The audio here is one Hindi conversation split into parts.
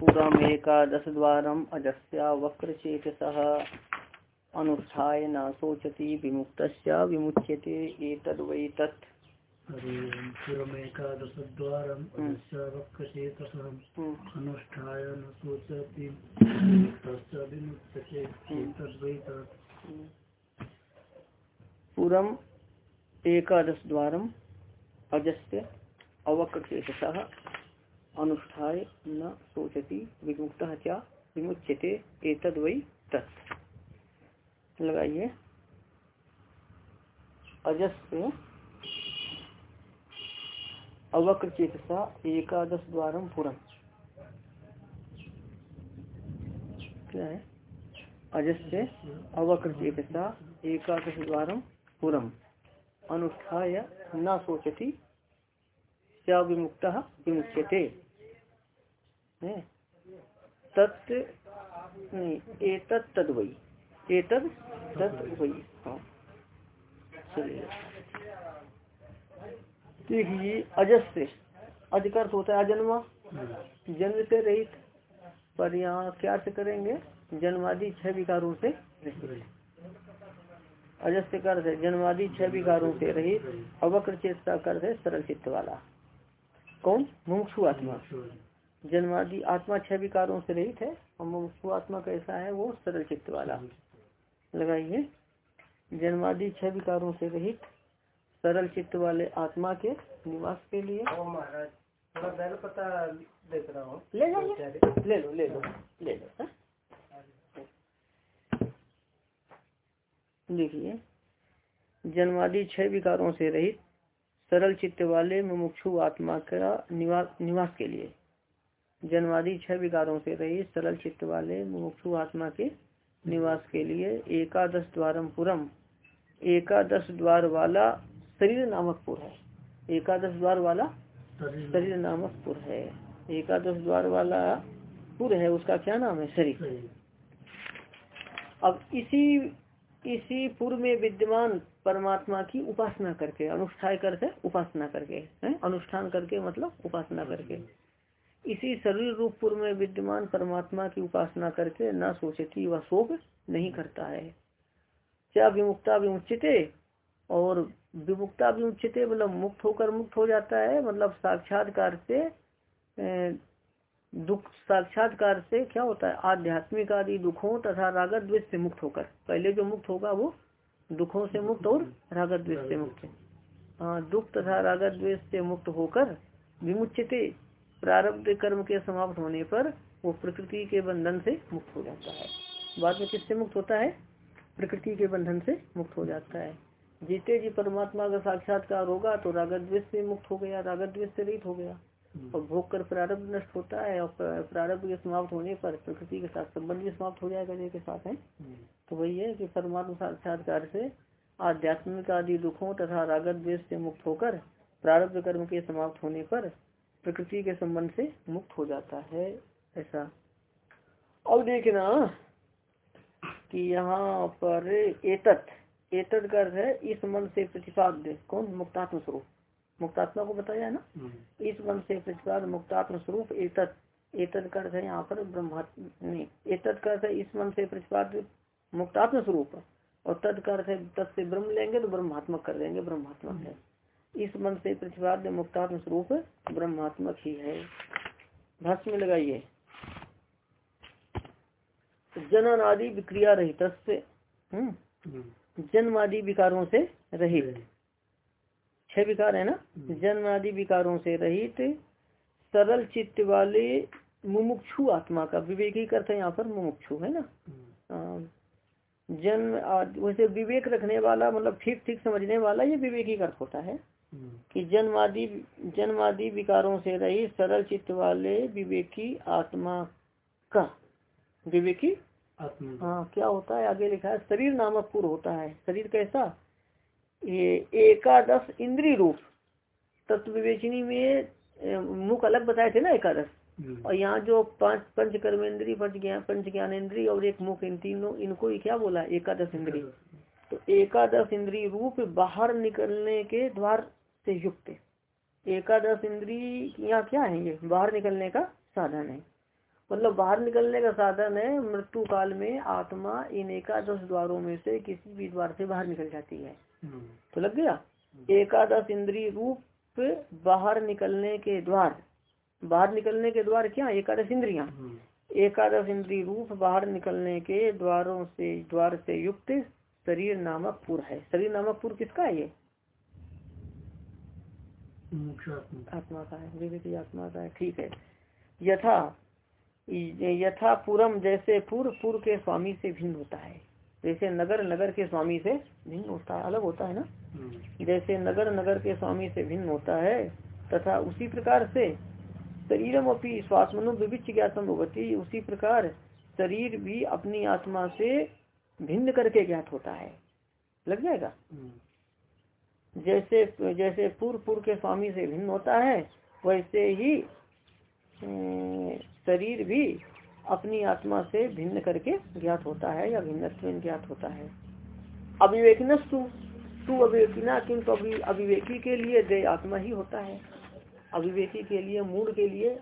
पुरमेकादश द्वारम अजस्या वक्रचेतस। अनुष्ठाय न शोचती विमुक्त विमुच्यते एतद्वै तत् पुरमेकादशद्वारम् अजस्या वक्रचेतस। अनुष्ठाय न शोचति तस्य विमुच्यते एतद्वै तत् पुरम एकादश द्वारम अजस्य अवक्रचेतस अनुष्ठाय न सोचती विमुक्त क्या विमुच्यते एतद वही तत्। लगाइए। अजस्य अवक्रचेतसा एकादश द्वारम पुरम। क्या है? अजस्य अवक्रचेतसा एकादश द्वारम पुरम। अनुष्ठाय न सोचती क्या विमुक्त विमुच्यते तत् एतत् तद्वई एतद तद्वई हाँ। चलिए। देखिए अजस्य। अधिकार होता है अजन्मा। जन्म से रहित पर यहाँ क्या से करेंगे? जन्मादि छह विकारों से अजस्य कर है जन्मादि छह विकारों से रहित। अवक्र चेतता कर है सरल चित्त वाला। कौन? मुमुक्षु आत्मा जन्मादि आत्मा छह विकारों से रहित है और मुमुक्षु आत्मा कैसा है? वो सरल चित्त वाला। लगाइए। जन्मादि छह विकारों से रहित सरल चित्त वाले आत्मा के निवास के लिए। पता देख रहा हूँ। ले ले लो ले लो ले लो हाँ? देखिए। जन्मादि छह विकारों से रहित सरल चित्त वाले मुमुक्षु आत्मा का निवास निवास के लिए। जन्मादि छह विकारों से रहित सरल चित्त वाले मुमुक्षु आत्मा के निवास के लिए एकादश द्वारम पुरम एकादश द्वार वाला शरीर नामक पुर है। एकादश द्वार वाला शरीर। नामक पुर है। एकादश द्वार वाला पुर है उसका क्या नाम है? शरीर। अब इसी इसी पुर में विद्यमान परमात्मा की उपासना करके, अनुष्ठान करके, उपासना करके अनुष्ठान करके मतलब उपासना करके। इसी शरीर रूप पूर्व में विद्यमान परमात्मा की उपासना करके न सोचती व शोक नहीं करता है। क्या विमुक्ता विमुचित? और विमुक्ता विमुचित मतलब मुक्त होकर मुक्त हो जाता है मतलब साक्षात्कार से दुख, साक्षात्कार से क्या होता है? आध्यात्मिक आदि दुखों तथा रागत द्वेष से मुक्त होकर। पहले जो मुक्त होगा वो दुखों से मुक्त और रागत द्वेष से मुक्त हाँ। दुख तथा रागत द्वेष से मुक्त होकर विमुचित प्रारब्ध कर्म के समाप्त होने पर वो प्रकृति के बंधन से मुक्त हो जाता है। बाद में किससे मुक्त होता है? प्रकृति के बंधन से मुक्त हो जाता है। जीते जी परमात्मा का साक्षात्कार होगा तो रागत से मुक्त हो गया रागत से रहित हो गया। और भोग कर प्रारब्ध नष्ट होता है और प्रारब्ध के समाप्त होने पर प्रकृति के साथ संबंध भी समाप्त हो जाएगा के साथ है। तो वही है कि परमात्मा साक्षात्कार से आध्यात्मिक आदि दुखों तथा रागत द्वेष से मुक्त होकर प्रारब्ध कर्म के समाप्त होने पर प्रकृति के संबंध से मुक्त हो जाता है ऐसा। अब देखना कि यहाँ पर एतत एतत कर है इस मन से प्रतिपाद्य कौन? मुक्तात्म स्वरूप। मुक्तात्मा को बताया ना? इस मन से प्रतिपाद मुक्तात्म स्वरूप एतत एतद कर है यहाँ पर ब्रह्मात्म नहीं एतद है इस मन से प्रतिपाद मुक्तात्म स्वरूप। और तद है तद से ब्रह्म लेंगे तो ब्रह्मात्मक कर देंगे ब्रह्मात्मक है। इस मन से प्रतिपाद्य मुक्तात्म स्वरूप ब्रह्मात्मक ही है। भाष्य में लगाइए। जनन आदि विक्रिया रहित जन्म आदि विकारों से रहित। छह विकार है ना? जन्म आदि विकारों से रहित सरल चित्त वाले मुमुक्षु आत्मा का विवेकी करते हैं यहाँ पर मुमुक्षु है ना? जन्म आदि वैसे विवेक रखने वाला मतलब ठीक ठीक समझने वाला ये विवेकी अर्थ होता है। कि जन्म आदि जन्म आदि विकारों से रही सरल चित्त वाले विवेकी आत्मा का विवेकी आत्मा। हाँ क्या होता है? आगे लिखा है शरीर नामक पुर होता है। शरीर कैसा? ये एकादश इंद्री रूप तत्व विवेचनी में मुख अलग बताए थे ना एकादश? और यहाँ जो पाँच पंच कर्मेंद्री पंच ज्ञान पंच ज्ञानेन्द्रीय और एक मुख इन तीनों इनको ही क्या बोला एकादश इंद्री। तो एकादश इंद्री रूप बाहर निकलने के द्वार से युक्त एकादश इंद्री यहाँ क्या है ये? बाहर निकलने का साधन है। मतलब बाहर निकलने का साधन है मृत्यु काल में आत्मा इन एकादश द्वारों में से किसी भी द्वार से बाहर निकल जाती है। तो लग गया? एकादश इंद्री रूप बाहर निकलने के द्वार। बाहर निकलने के द्वार क्या? एकादश इंद्रिया। एकादश इंद्री रूप बाहर निकलने के द्वारों से द्वार से युक्त शरीर नामक पुर है। शरीर नामक पुर किसका है ये? आत्मा का है विवेकी आत्मा का है ठीक है। यथा यथा पूरम जैसे पूर्व पूर्व के स्वामी से भिन्न होता है। जैसे नगर नगर के स्वामी से भिन्न होता है अलग होता है ना? जैसे नगर नगर के स्वामी से भिन्न होता है तथा उसी प्रकार से शरीरम अपनी विविच ज्ञातम होती उसी प्रकार शरीर भी अपनी आत्मा से भिन्न करके ज्ञात होता है। लग जाएगा? जैसे जैसे पूर्व पूर्व के स्वामी से भिन्न होता है वैसे ही शरीर भी अपनी आत्मा से भिन्न करके ज्ञात होता है या भिन्न ज्ञात होता है। अभिवेकन तू अभिवेकिना किंतु अभी अभिवेकी के लिए दे आत्मा ही होता है। अभिवेकी के लिए मूड के लिए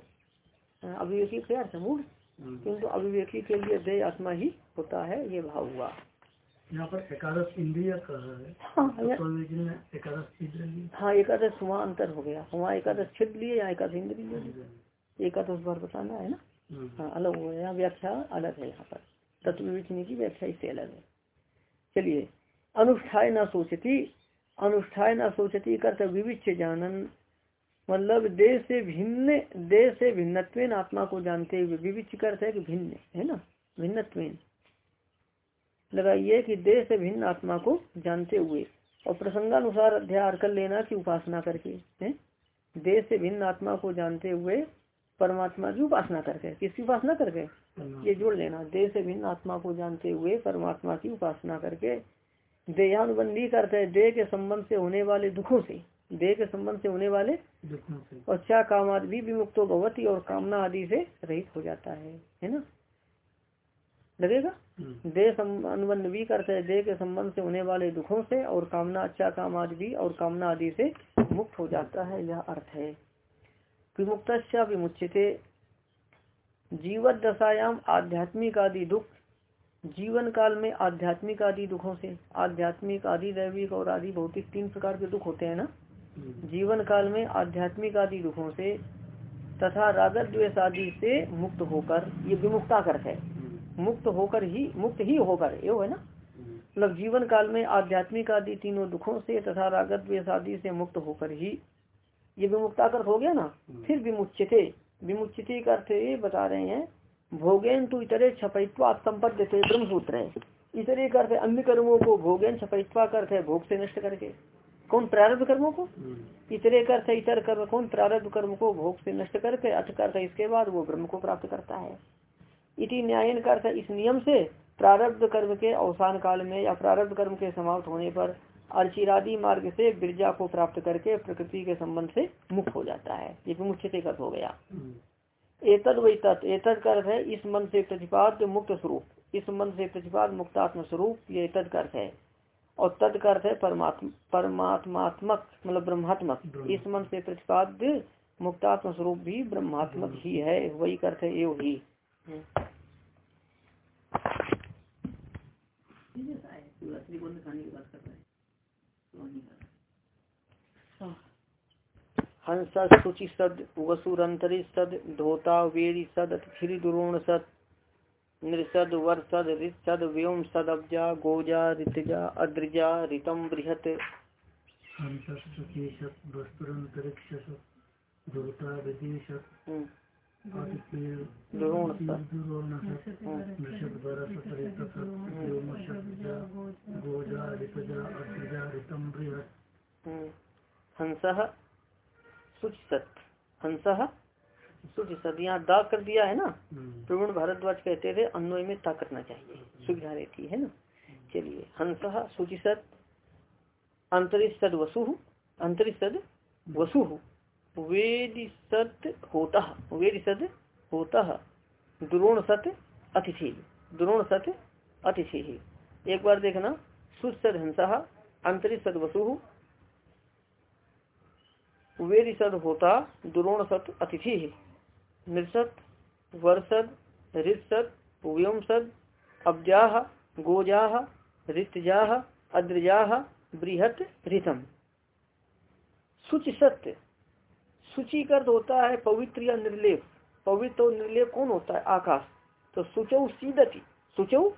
अभिवेकी क्या अर्थ मूड हम्म। किंतु अभिवेकी के लिए दे आत्मा ही होता है ये भाव हुआ। यहाँ पर एकादश इंद्रिय हाँ, तो एकादश हाँ एकादश वहाँ अंतर हो गया। वहाँ एकादश छिद लिए या एकादश इंद्रिय एकादश बार बताना है ना। हाँ अलग हो गया व्याख्या अलग है यहाँ पर। तत्व विवेचनी की व्याख्या इससे अलग है। चलिए, अनुष्ठाय न सोचती, अनुष्ठाय न सोचती कर विविच जानन। मतलब देश से भिन्न देश से भिन्नत्व आत्मा को जानते हुए विविच कर कि भिन्न, है ना? भिन्नत्व लगाइए कि देश से भिन्न आत्मा को जानते हुए और प्रसंगानुसार अध्याय कर लेना की उपासना करके, है? देश से भिन्न आत्मा को जानते हुए परमात्मा की उपासना करके। किसकी उपासना करके? ये जोड़ लेना। देश से भिन्न आत्मा को जानते हुए परमात्मा की उपासना करके देहानुबंधी करते देह के संबंध से होने वाले दुखों से। देह के संबंध से होने वाले और क्या काम आदि विमुक्त भगवती और कामना आदि से रहित हो जाता है। है ना? लगेगा? हम्म। देह अनुबंध भी करते हैं। देह के संबंध से होने वाले दुखों से और कामना अच्छा काम आदि और कामना आदि से मुक्त हो जाता है। यह अर्थ है। विमुक्त विमुचित जीवत दशायाम आध्यात्मिक आदि दुख जीवन काल में आध्यात्मिक आदि दुखों से आध्यात्मिक आदि दैविक और आदि भौतिक तीन प्रकार के दुख होते हैं ना? जीवन काल में आध्यात्मिक आदि दुखों से तथा रागत द्वेष आदि से मुक्त होकर ये विमुक्ता कर है मुक्त होकर ही मुक्त ही होकर ये है ना? मतलब जीवन काल में आध्यात्मिक आदि तीनों दुखों से तथा रागत द्वेष आदि से मुक्त होकर ही ये विमुक्ता कर हो गया ना? फिर विमुचित विमुचित का अर्थ ये बता रहे हैं भोगेन तो इतरे छपैत्वा संपद ब्रह्म सूत्र है इतरे करते अन्य कर्मों को भोगेन छपैत्वा करते भोग से नष्ट करके। कौन प्रारब्ध कर्मों को? हम्म। इतरे कर इतर कर्म कौन प्रारब्ध कर्म को? भोग से नष्ट करके अथ करता इसके बाद वो ब्रह्म को प्राप्त करता है। इति न्यायन करता इस नियम से प्रारब्ध कर्म के अवसान काल में या प्रारब्ध कर्म के समाप्त होने पर अर्चिरादि मार्ग से बिरजा को प्राप्त करके प्रकृति के संबंध से मुक्त हो जाता है। ये मुख्य कर हो गया। हम्म। एतद वही तत्। एतद कर है इस मन से प्रतिपाद मुक्त स्वरूप। इस मन से प्रतिपाद मुक्तात्म स्वरूप ये तद कर है। और तद का अर्थ है परमात्मा परमात्मात्मक मतलब ब्रह्मात्मक। इस मन से प्रतिपाद मुक्तात्म स्वरूप भी ब्रह्मात्मक ही है। वही करते है एव ही। हंस शुचि सद वसुरंतरी सद धोता वेरी सद फिर दुरोण सद नृषद वर्षद ऋषद व्योम सदब्जा गोजा ऋतजा अद्रजा ऋतम बृहत। हंस सुच हंस यहाँ दाग कर दिया है ना? हम्म। प्रवीण भारद्वाज कहते थे अन्वय में ता करना चाहिए। सुविधा रहती है ना? चलिए हंस शुचिसत अंतरिश सद वसु अंतरिश सद वसु वेद सत होता वेद सद होता द्रोण सत अतिथि द्रोण सत अतिथि। एक बार देखना सुद सद हंसा अंतरिश सद वसु वेद सद होता दुरोण सत अतिथि। नृसत वर्षद ऋषद व्योम सद अब्जाह गोजाह ऋतजाह अद्रजाह बृहत, ऋतम। सुच सत्य सूची कर्त होता है पवित्र या निर्लेप। पवित्र और निर्लेप कौन होता है? आकाश। तो सुचौ सीदती। सुचौ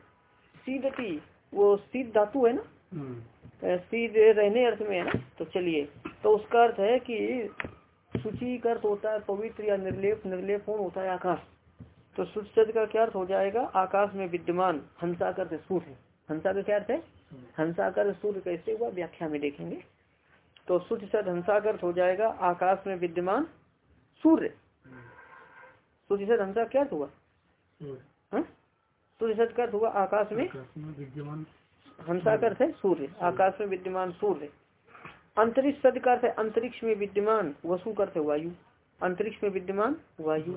सीदती वो सीध धातु है ना? हम्म। सीध रहने अर्थ में है ना? तो चलिए। तो उसका अर्थ है कि सूची का अर्थ होता है पवित्र या निर्लेप। निर्लेप कौन होता है? आकाश। तो सुचद का क्या अर्थ हो जाएगा? आकाश में विद्यमान हंसा कर सूर्य हंसा का क्या अर्थ है? हंसाकर सूर्य कैसे हुआ? व्याख्या में देखेंगे। तो सुच सद हंसा का अर्थ हो जाएगा आकाश में विद्यमान सूर्य। सूर्य सद हंसा क्या हुआ? हाँ? सूर्य सद का अर्थ हुआ? आकाश में विद्यमान हंसा का अर्थ है सूर्य। आकाश में विद्यमान सूर्य। अंतरिक्ष सद का अर्थ है अंतरिक्ष में विद्यमान वसु का अर्थ है वायु। अंतरिक्ष में विद्यमान वायु।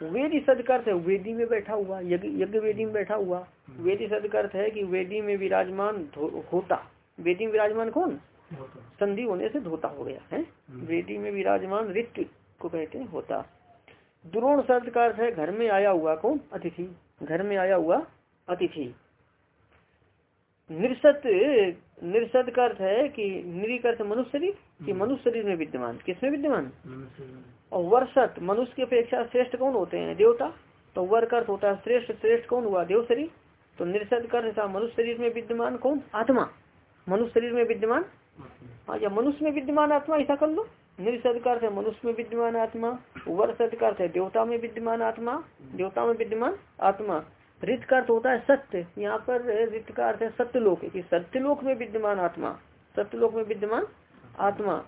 वेदी सद का अर्थ है वेदी में बैठा हुआ यज्ञ वेदी में बैठा हुआ। वेदी सद का अर्थ है कि वेदी में विराजमान होता। वेदी में विराजमान कौन? संधि होने से धोता हो गया है? वेदी में विराजमान रिक्त को कहते हैं होता। द्रोण शब्द का अर्थ है घर में आया हुआ कौन? अतिथि। घर में आया हुआ अतिथि। निर्सत निर्सत का अर्थ है कि निरी अर्थ मनुष्य शरीर की मनुष्य शरीर में विद्यमान। किसमें विद्यमान? और वर्षत मनुष्य की अपेक्षा श्रेष्ठ कौन होते हैं? देवता। तो वर का अर्थ होता है श्रेष्ठ श्रेष्ठ कौन हुआ? देव शरीर। तो निर्सत का अर्थ था मनुष्य शरीर में विद्यमान कौन? आत्मा। मनुष्य शरीर में विद्यमान हाँ या मनुष्य में विद्यमान आत्मा, ऐसा कर लो। निर्सद का अर्थ है मनुष्य में विद्यमान आत्मा वर्षद का अर्थ है देवता में विद्यमान आत्मा, देवता में विद्यमान आत्मा। रित का अर्थ होता है सत्य। यहाँ पर रित का अर्थ है सत्यलोक कि सत्यलोक में विद्यमान आत्मा, सत्यलोक में विद्यमान आत्मा।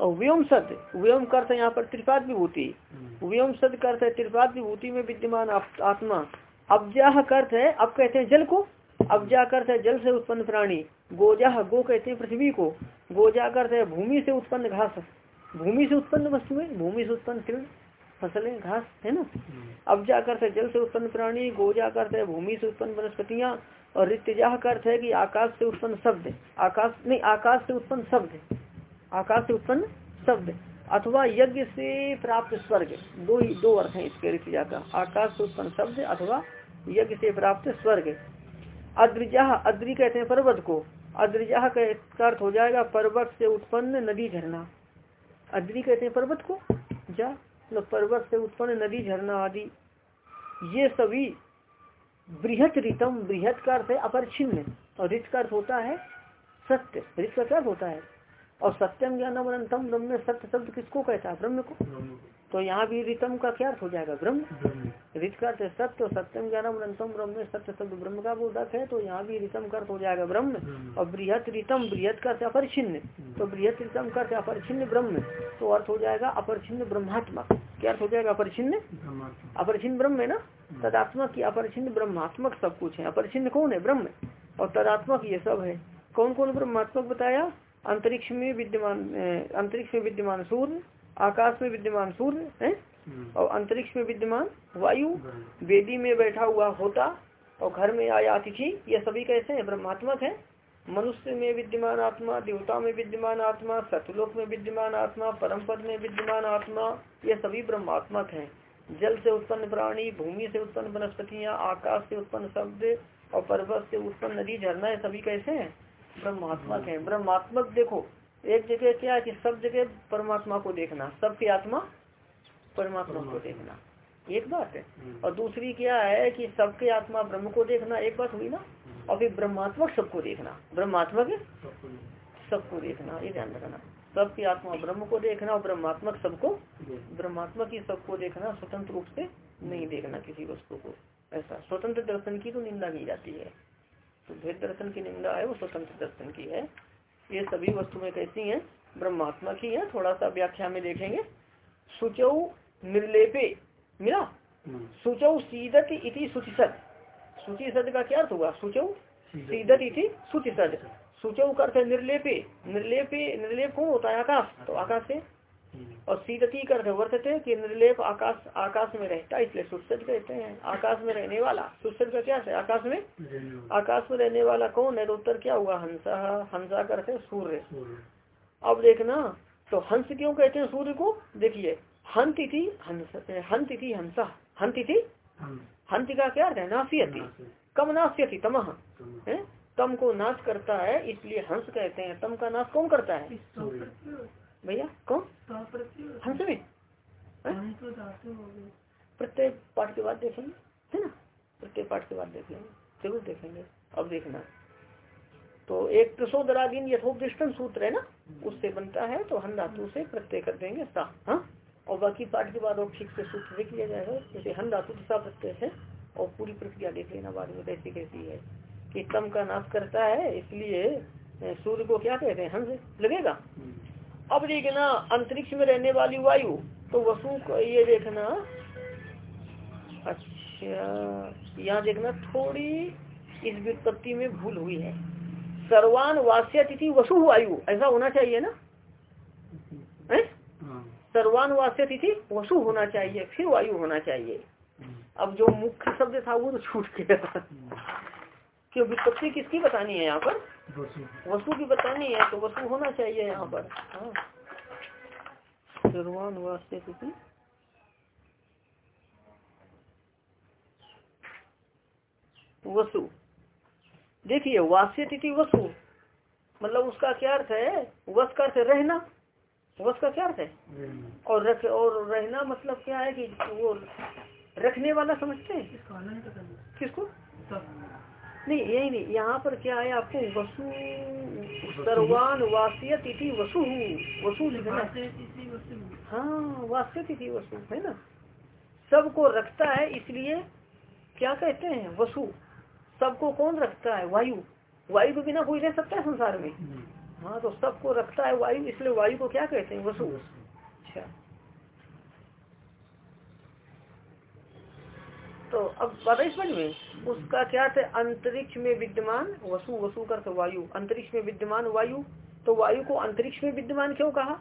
और व्योम सत्य, व्योम अर्थ है यहाँ पर त्रिपाद विभूति। व्योम का अर्थ है त्रिपाद विभूति में विद्यमान आत्मा। अब्जाह का अर्थ है अब कहते हैं जल को? अब्जा का अर्थ है जल से उत्पन्न प्राणी गोजा गो कहते हैं पृथ्वी को गोजा का अर्थ है भूमि से उत्पन्न घास भूमि से उत्पन्न वस्तुएँ भूमि से उत्पन्न तृण फ़सलें घास है ना अब्जा का अर्थ है जल से उत्पन्न प्राणी गोजा का अर्थ है भूमि से उत्पन्न वनस्पतियाँ और ऋतजाह का अर्थ है कि आकाश से उत्पन्न शब्द आकाश नहीं आकाश से उत्पन्न शब्द आकाश से उत्पन्न शब्द अथवा यज्ञ से प्राप्त स्वर्ग दो ही दो अर्थ है इसके ऋतजा का आकाश से उत्पन्न शब्द अथवा यज्ञ से प्राप्त स्वर्ग अद्रिजाह अद्रि कहते हैं पर्वत को। अद्रिजाह का अर्थ हो जाएगा पर्वत से उत्पन्न नदी झरना। अद्रि कहते हैं पर्वत को? जा मतलब पर्वत से उत्पन्न नदी, झरना आदि। ये सभी बृहत रितम बृहत का अर्थ है अपरिछिन्न और रित का अर्थ होता है सत्य। रित का अर्थ होता है? और सत्यम ज्ञानम ब्रह्म सत्य शब्द किसको कहता है? ब्रह्म को। तो यहाँ भी रितम का क्या अर्थ हो जाएगा? ब्रह्म। रित का अर्थ सत्य और सत्यम ज्ञानम अनंतम ब्रह्म। में सत्य शब्द ब्रह्म का बोधक है तो यहाँ भी रितम का अर्थ हो जाएगा ब्रह्म। और बृहत रितम बृहत का है तो बृहत रितम का है ब्रह्म। तो अर्थ हो जाएगा अपरिछिन्न ब्रह्मात्मक क्या अर्थ हो जाएगा अपरिछिन्न अपरिछिन्न ब्रह्म है ना? तदात्मक की अपरिछिन्न ब्रह्मात्मक सब कुछ है। अपरिछिन्न कौन है? ब्रह्म। और तदात्मक ये सब है। कौन कौन ब्रह्मात्मक बताया? अंतरिक्ष में विद्यमान अंतरिक्ष में विद्यमान सूर्य आकाश में विद्यमान सूर्य है? और अंतरिक्ष में विद्यमान वायु वेदी में बैठा हुआ होता और घर में आया अतिथि ये सभी कैसे हैं? ब्रह्मात्मक है। मनुष्य में विद्यमान आत्मा देवता में विद्यमान आत्मा सतलोक में विद्यमान आत्मा परम पद में विद्यमान आत्मा ये सभी ब्रह्मात्मक हैं। जल से उत्पन्न प्राणी भूमि से उत्पन्न वनस्पतियाँ आकाश से उत्पन्न शब्द और पर्वत से उत्पन्न नदी झरना ये सभी कैसे हैं? ब्रह्मात्मक है। ब्रह्मात्मक देखो एक जगह क्या है कि सब जगह परमात्मा को देखना सबकी आत्मा परमात्मा को देखना। एक बात है। और दूसरी क्या है कि सबके आत्मा ब्रह्म को देखना एक बात हुई ना? और फिर ब्रह्मात्मक सबको देखना। ब्रह्मात्मक सबको देखना। ये ध्यान रखना। सबकी आत्मा ब्रह्म को देखना और ब्रह्मात्मक सबको ब्रह्मात्मक ही सबको देखना स्वतंत्र रूप से नहीं देखना किसी वस्तु को। ऐसा। स्वतंत्र दर्शन की तो निंदा की जाती है। तो भेद दर्शन की निंदा है वो स्वतंत्र दर्शन की है। ये सभी वस्तु में कैसी है ब्रह्मात्मा की है थोड़ा सा व्याख्या में देखेंगे। सुचौ निर्लेपे मिला? सुचौ सीदत इति सुचिसद। सुचिसद का क्या अर्थ होगा सुचौ सीदत। इति सुचिसद। सुचौ का अर्थ है निर्लेपे। निर्लेपे निर्लेप कौन होता है? आकाश। तो आकाश से और सीदती का अर्थ वर्तते कि निर्लेप आकाश आकाश में रहता इसलिए सुसद कहते हैं। आकाश में रहने वाला सुसद का क्या है? आकाश में? आकाश में रहने वाला कौन है? तो उत्तर क्या हुआ? हंसा हंसा का अर्थ है सूर्य। अब देखना तो हंस क्यों कहते हैं सूर्य को? देखिए हंत थी हंस हंत थी हंसा हंत थी हंत का क्या? अर्थ है नासियति कम नासियति तमह है? तम को नाश करता है इसलिए हंस कहते हैं। तम का नाश कौन करता है? भैया कौन? हंस में प्रत्येक पाठ के बाद देखेंगे है ना? प्रत्येक पाठ के बाद देख लेंगे ज़रूर देखेंगे अब देखना। तो एक प्रसोदरादीन यथोपृष्टन सूत्र है ना? उससे बनता है तो हन धातु से प्रत्यय कर देंगे सा। हाँ? और बाकी पाठ के बाद और ठीक से सूत्र देख लिया जाएगा। जैसे हन धातु सा प्रत्यय है और पूरी प्रक्रिया देख लेना बाद में कैसी कैसी है। कि तम का नाश करता है इसलिए सूर्य को क्या कहते हैं हंस लगेगा? अब देखना अंतरिक्ष में रहने वाली वायु तो वसु को ये देखना। अच्छा यहाँ देखना थोड़ी इस व्युत्पत्ति में भूल हुई है। सर्वान वास्य तिथि वसु वायु ऐसा होना चाहिए ना? है? सर्वान वास्य तिथि वसु होना चाहिए फिर वायु होना चाहिए। अब जो मुख्य शब्द था वो तो छूट गया। क्यों व्युत्पत्ति किसकी बतानी है यहाँ पर? वसु की बतानी है तो वस्तु होना चाहिए यहाँ पर। हाँ। सर्वान वास्य तिथि वसु देखिए वास्य तिथि वसु मतलब उसका क्या अर्थ है? वस का अर्थ रहना। वस का क्या अर्थ है? और रख और रहना मतलब क्या है कि वो रखने वाला समझते हैं? किसको? नहीं यही नहीं यहाँ पर क्या है आपको वसु सर्वान वास्य तिथि वसु। वसु लिखना हाँ। वास्य तिथि वसु। है ना? सबको रखता है इसलिए क्या कहते हैं वसु। सबको कौन रखता है? वायु। वायु के बिना कोई रह सकता है संसार में? हाँ तो सबको रखता है वायु इसलिए वायु को क्या कहते हैं? वसु। अच्छा। तो अब समझ में उसका क्या थे? अंतरिक्ष में विद्यमान वसु वसु कर वायु। अंतरिक्ष में विद्यमान वायु। तो वायु को अंतरिक्ष में विद्यमान क्यों कहा?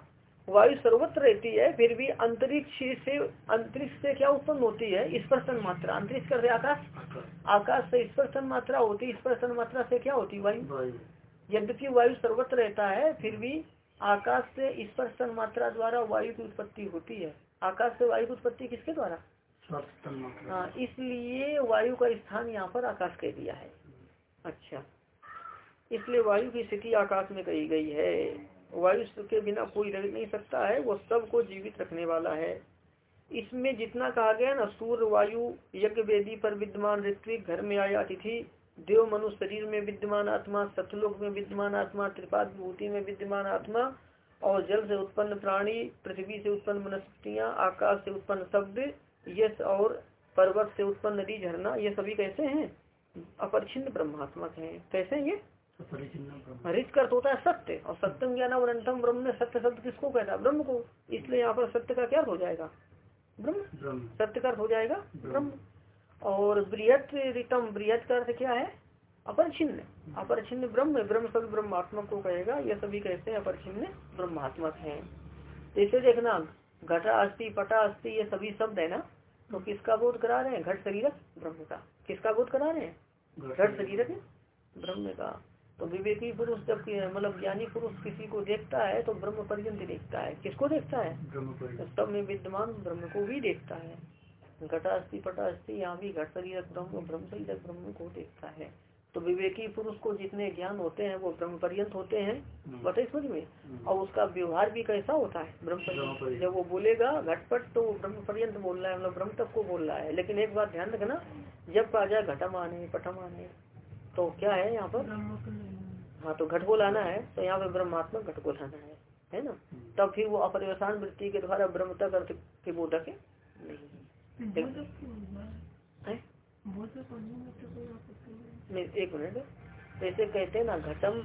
वायु सर्वत्र रहती है फिर भी अंतरिक्ष से अंतरिक्ष से क्या उत्पन्न होती है? स्पर्शन मात्रा। अंतरिक्ष कर आकाश? आकाश। से स्पर्शन मात्रा होती है। स्पर्शन मात्रा से क्या होती वायु। यद्यपि वायु सर्वत्र रहता है फिर भी आकाश से स्पर्शन मात्रा द्वारा वायु की उत्पत्ति होती है। आकाश से वायु की उत्पत्ति किसके द्वारा? हाँ इसलिए वायु का स्थान यहाँ पर आकाश कह दिया है। अच्छा। इसलिए वायु की स्थिति आकाश में कही गई है। वायु के बिना कोई रह नहीं सकता है, वो सबको जीवित रखने वाला है। इसमें जितना कहा गया ना, सूर्य, वायु यज्ञ वेदी पर विद्यमान ऋत्विक घर में आया अतिथि देव मनुष्य शरीर में विद्यमान आत्मा, सतलोक में विद्यमान आत्मा, त्रिपाद विभूति में विद्यमान आत्मा और जल से उत्पन्न प्राणी, पृथ्वी से उत्पन्न वनस्पतियाँ, आकाश से उत्पन्न शब्द यश और पर्वत से उत्पन्न नदी झरना ये सभी कैसे हैं? अपरिचिन्न ब्रह्मात्मक हैं। कैसे हैं ये रिच का अर्थ होता है सत्य और सत्यम ज्ञान अनंतम ब्रह्म में सत्य शब्द किसको कहता है ब्रह्म को। इसलिए यहाँ पर सत्य का क्या हो जाएगा? ब्रह्म। सत्य का हो जाएगा ब्रह्म। और बृहत रितम बृहत का अर्थ क्या है? अपरिचिन्न। अपरिचिन्न ब्रह्म ब्रह्म सभी ब्रह्मात्मक को कहेगा। ये सभी कहते हैं? अपरिचिन्न ब्रह्मात्मक है। जैसे देखना। घटा अस्थि पटा अस्थि ये सभी शब्द है ना? तो किसका बोध करा रहे हैं? घट शरीरक ब्रह्म का। किसका बोध करा रहे हैं? घट शरीरक ब्रह्म का। तो विवेकी पुरुष जब मतलब ज्ञानी पुरुष किसी को देखता है तो ब्रह्म पर्यंत देखता है। किसको देखता है? तब सब में विद्यमान ब्रह्म को भी देखता है। घटास्थी पटास्थी यहाँ भी घट शरीर ब्रह्म ब्रह्म शरीरक ब्रह्म को देखता है। तो विवेकी पुरुष को जितने ज्ञान होते हैं वो ब्रह्म पर्यंत होते हैं। बताए समझ में? और उसका व्यवहार भी कैसा होता है ब्रह्म जब वो बोलेगा घटपट तो ब्रह्म पर्यंत बोल रहा है मतलब ब्रह्म तक को बोल रहा है। लेकिन एक बात ध्यान रखना जब आ जाए घटम आने पटम आने तो क्या है यहाँ पर? हाँ तो घट को लाना है तो यहाँ पे ब्रह्मात्मक घट को लाना है है ना? तब फिर वो अपरिवसान वृत्ति के द्वारा ब्रह्म तक अर्थ के बोधक है। नहीं नहीं एक मिनट। ऐसे कहते हैं ना घटम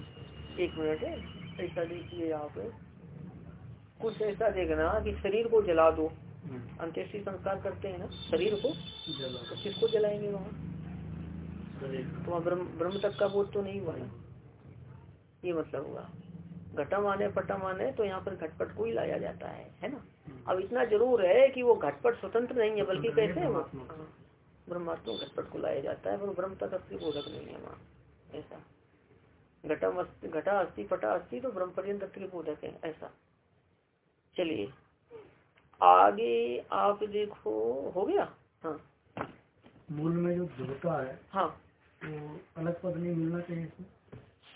एक मिनट। है ऐसा देखिए यहाँ पे। कुछ ऐसा देखना कि शरीर को जला दो। अंत्येष्टि संस्कार करते हैं ना शरीर को। तो किसको जलाएँगे वहाँ? तो वहाँ ब्रह्म ब्रह्म तक का बोध तो नहीं हुआ ना? ये मतलब हुआ। घटम आने पटम आने तो यहाँ पर घटपट को ही लाया जाता है है ना? अब इतना ज़रूर है कि वो घटपट स्वतंत्र नहीं है बल्कि कैसे है वो ब्रह्मात्मा घटपट को लाया जाता है पर ब्रह्म तक अस्थि बोधक नहीं है वहाँ। ऐसा। घटम घटा अस्थि पटा अस्थि तो ब्रह्म पर्यंत अस्थि बोधक है ऐसा। चलिए। आगे आप देखो हो गया? हाँ। मूल में जो धोता है हाँ। वो अलग पद नहीं मिलना चाहिए इसमें?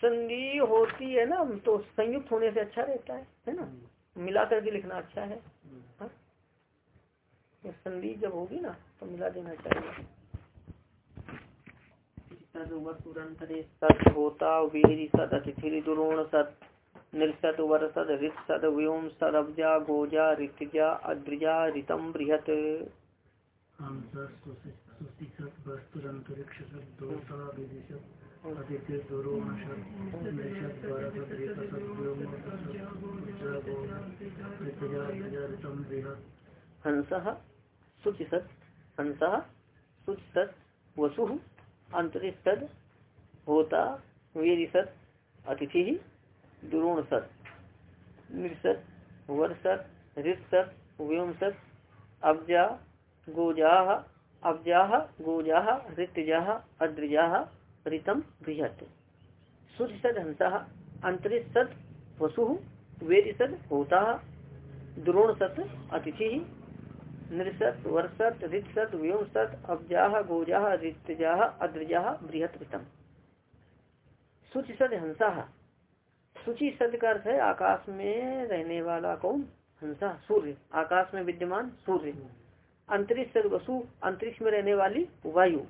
संधि होती है ना तो संयुक्त होने से अच्छा रहता है है ना? मिला करके लिखना अच्छा है। हाँ? संधि जब होगी ना तो मिला देना चाहिए। सद होता वीर सद अतिथि दुरोण निर्सत सद ऋत सद व्योम गोजा ऋतजा अद्रिजा ऋतम बृहत। हंस ऋतम बृहत हंस शुचिसत वसु अंतरिसद होता वीरिसत अतिथि दुरोण सत वर्षत अब्जा, गोजा अब्जा, गोजा, ऋतजा, अद्रिजा, ऋतम, बृहत। शुचिसद हंस अंतरिसद वसु वेदिसद होता द्रोण सत अतिथि नृसत वर्षत ऋतसत व्योमसत अब्जा गोजा ऋतजा अद्रजा बृहत ऋतम सूचि सद हंसा सूचि सद का अर्थ है आकाश में रहने वाला कौन? हंसा सूर्य। आकाश में विद्यमान सूर्य। अंतरिक्ष सद वसु, अंतरिक्ष में रहने वाली वायु।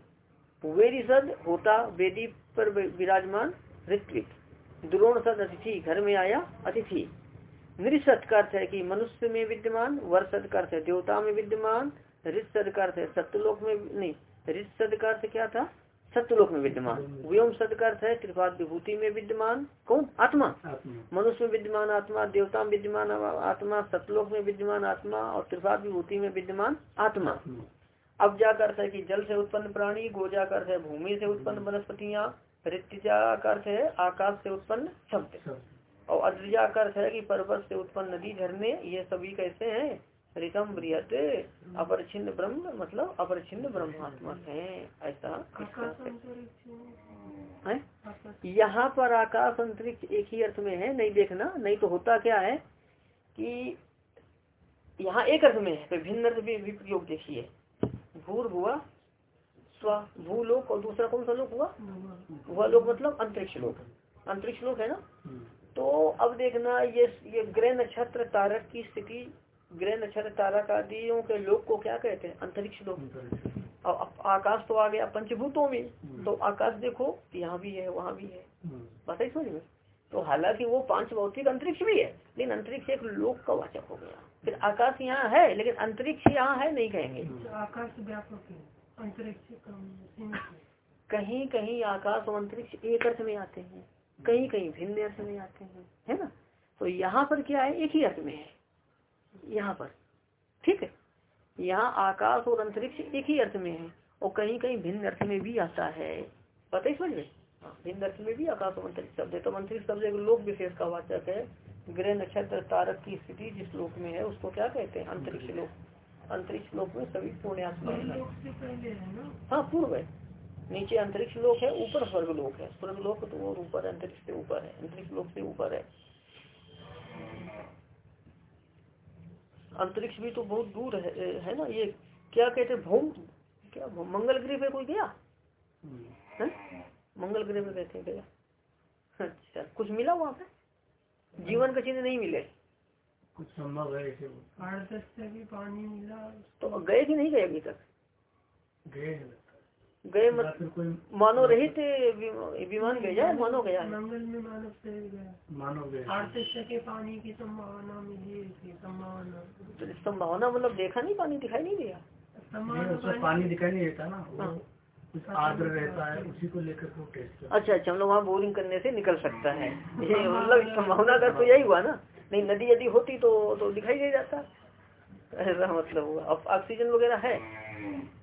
वेदी सद होता, वेदी पर विराजमान ऋत्विक। द्रोण सद अतिथि, घर में आया अतिथि। नृसत का अर्थ है कि मनुष्य में विद्यमान वर्षद का अर्थ है देवता में विद्यमान ऋषद का अर्थ है सत्यलोक में नहीं ऋषद का अर्थ क्या था? सत्यलोक में विद्यमान। व्योम सद का अर्थ है त्रिपाद विभूति में विद्यमान। कौन? आत्मा। मनुष्य में विद्यमान आत्मा देवता में विद्यमान आत्मा सतलोक में विद्यमान आत्मा और त्रिपाद विभूति में विद्यमान आत्मा। अब जा अर्थ है कि जल से उत्पन्न प्राणी गोजा का अर्थ है भूमि से उत्पन्न वनस्पतियाँ ऋतिजा का अर्थ है आकाश से उत्पन्न शब्द। और अद्रिया का अर्थ है कि पर्वत से उत्पन्न नदी झरने ये सभी कैसे हैं? ऋतम बृहत अपरछिन्न ब्रह्म मतलब अपरछिन्न ब्रह्मात्मा है। ऐसा है। यहाँ पर आकाश अंतरिक्ष एक ही अर्थ में है नहीं देखना नहीं तो होता क्या है कि यहाँ एक अर्थ में है भिन्न अर्थ भी, भी प्रयोग देखिए। भूर हुआ स्व भूलोक और दूसरा कौन सा लोक हुआ? वह लोक मतलब अंतरिक्ष लोक। अंतरिक्ष लोक है ना? तो अब देखना ये ये ग्रह नक्षत्र तारक की स्थिति ग्रह नक्षत्र तारक आदियों के लोक को क्या कहते हैं? अंतरिक्ष लोक। और आकाश तो आ गया पंचभूतों में। तो आकाश देखो यहाँ भी है वहाँ भी है। बस ही समझ में? तो हालाँकि वो पाँच भौतिक अंतरिक्ष भी है लेकिन अंतरिक्ष एक लोक का वाचक हो गया। फिर आकाश यहाँ है लेकिन अंतरिक्ष यहाँ है नहीं कहेंगे। आकाश व्यापक अंतरिक्ष कहीं कहीं आकाश और अंतरिक्ष एक अर्थ में आते हैं। कहीं कहीं भिन्न अर्थ में आते हैं है ना? तो यहाँ पर क्या है? एक ही अर्थ में है। यहाँ पर। ठीक है? यहाँ आकाश और अंतरिक्ष एक ही अर्थ में है और कहीं कहीं भिन्न अर्थ में भी आता है। पता ही समझ में? हाँ, भिन्न अर्थ में भी आकाश और अंतरिक्ष शब्द है। तो अंतरिक्ष शब्द एक लोक विशेष का वाचक है। ग्रह नक्षत्र तारक की स्थिति जिस लोक में है उसको क्या कहते हैं? अंतरिक्ष लोक। अंतरिक्ष लोक में सभी पुण्यात्मा हाँ पूर्व है। नीचे अंतरिक्ष लोक है ऊपर स्वर्ग लोक है। स्वर्ग लोक तो और ऊपर अंतरिक्ष से ऊपर है। अंतरिक्ष लोक से ऊपर है। अंतरिक्ष भी तो बहुत दूर है है ना ये? क्या कहते भूम? क्या मंगल ग्रह पे कोई गया? है? मंगल ग्रह पे कहते गया अच्छा कुछ मिला वहाँ पे? जीवन का चिन्ह नहीं मिले। कुछ संभव है भी पानी मिला। तो गए कि नहीं गए अभी तक? गए गए मत मानो रहित विमान गया मानो गया? मंगल में मानव से गया। के पानी की संभावना मिली संभावना। तो संभावना मतलब देखा नहीं पानी दिखाई नहीं दिया? पानी दिखाई नहीं देता ना हाँ। आर्द्र रहता है उसी को लेकर वो टेस्ट अच्छा अच्छा मतलब वहाँ बोरिंग करने से निकल सकता है। ये मतलब संभावना अगर तो यही हुआ ना। नहीं नदी यदि होती तो तो दिखाई दे जाता। ऐसा मतलब हुआ। अब ऑक्सीजन वगैरह है?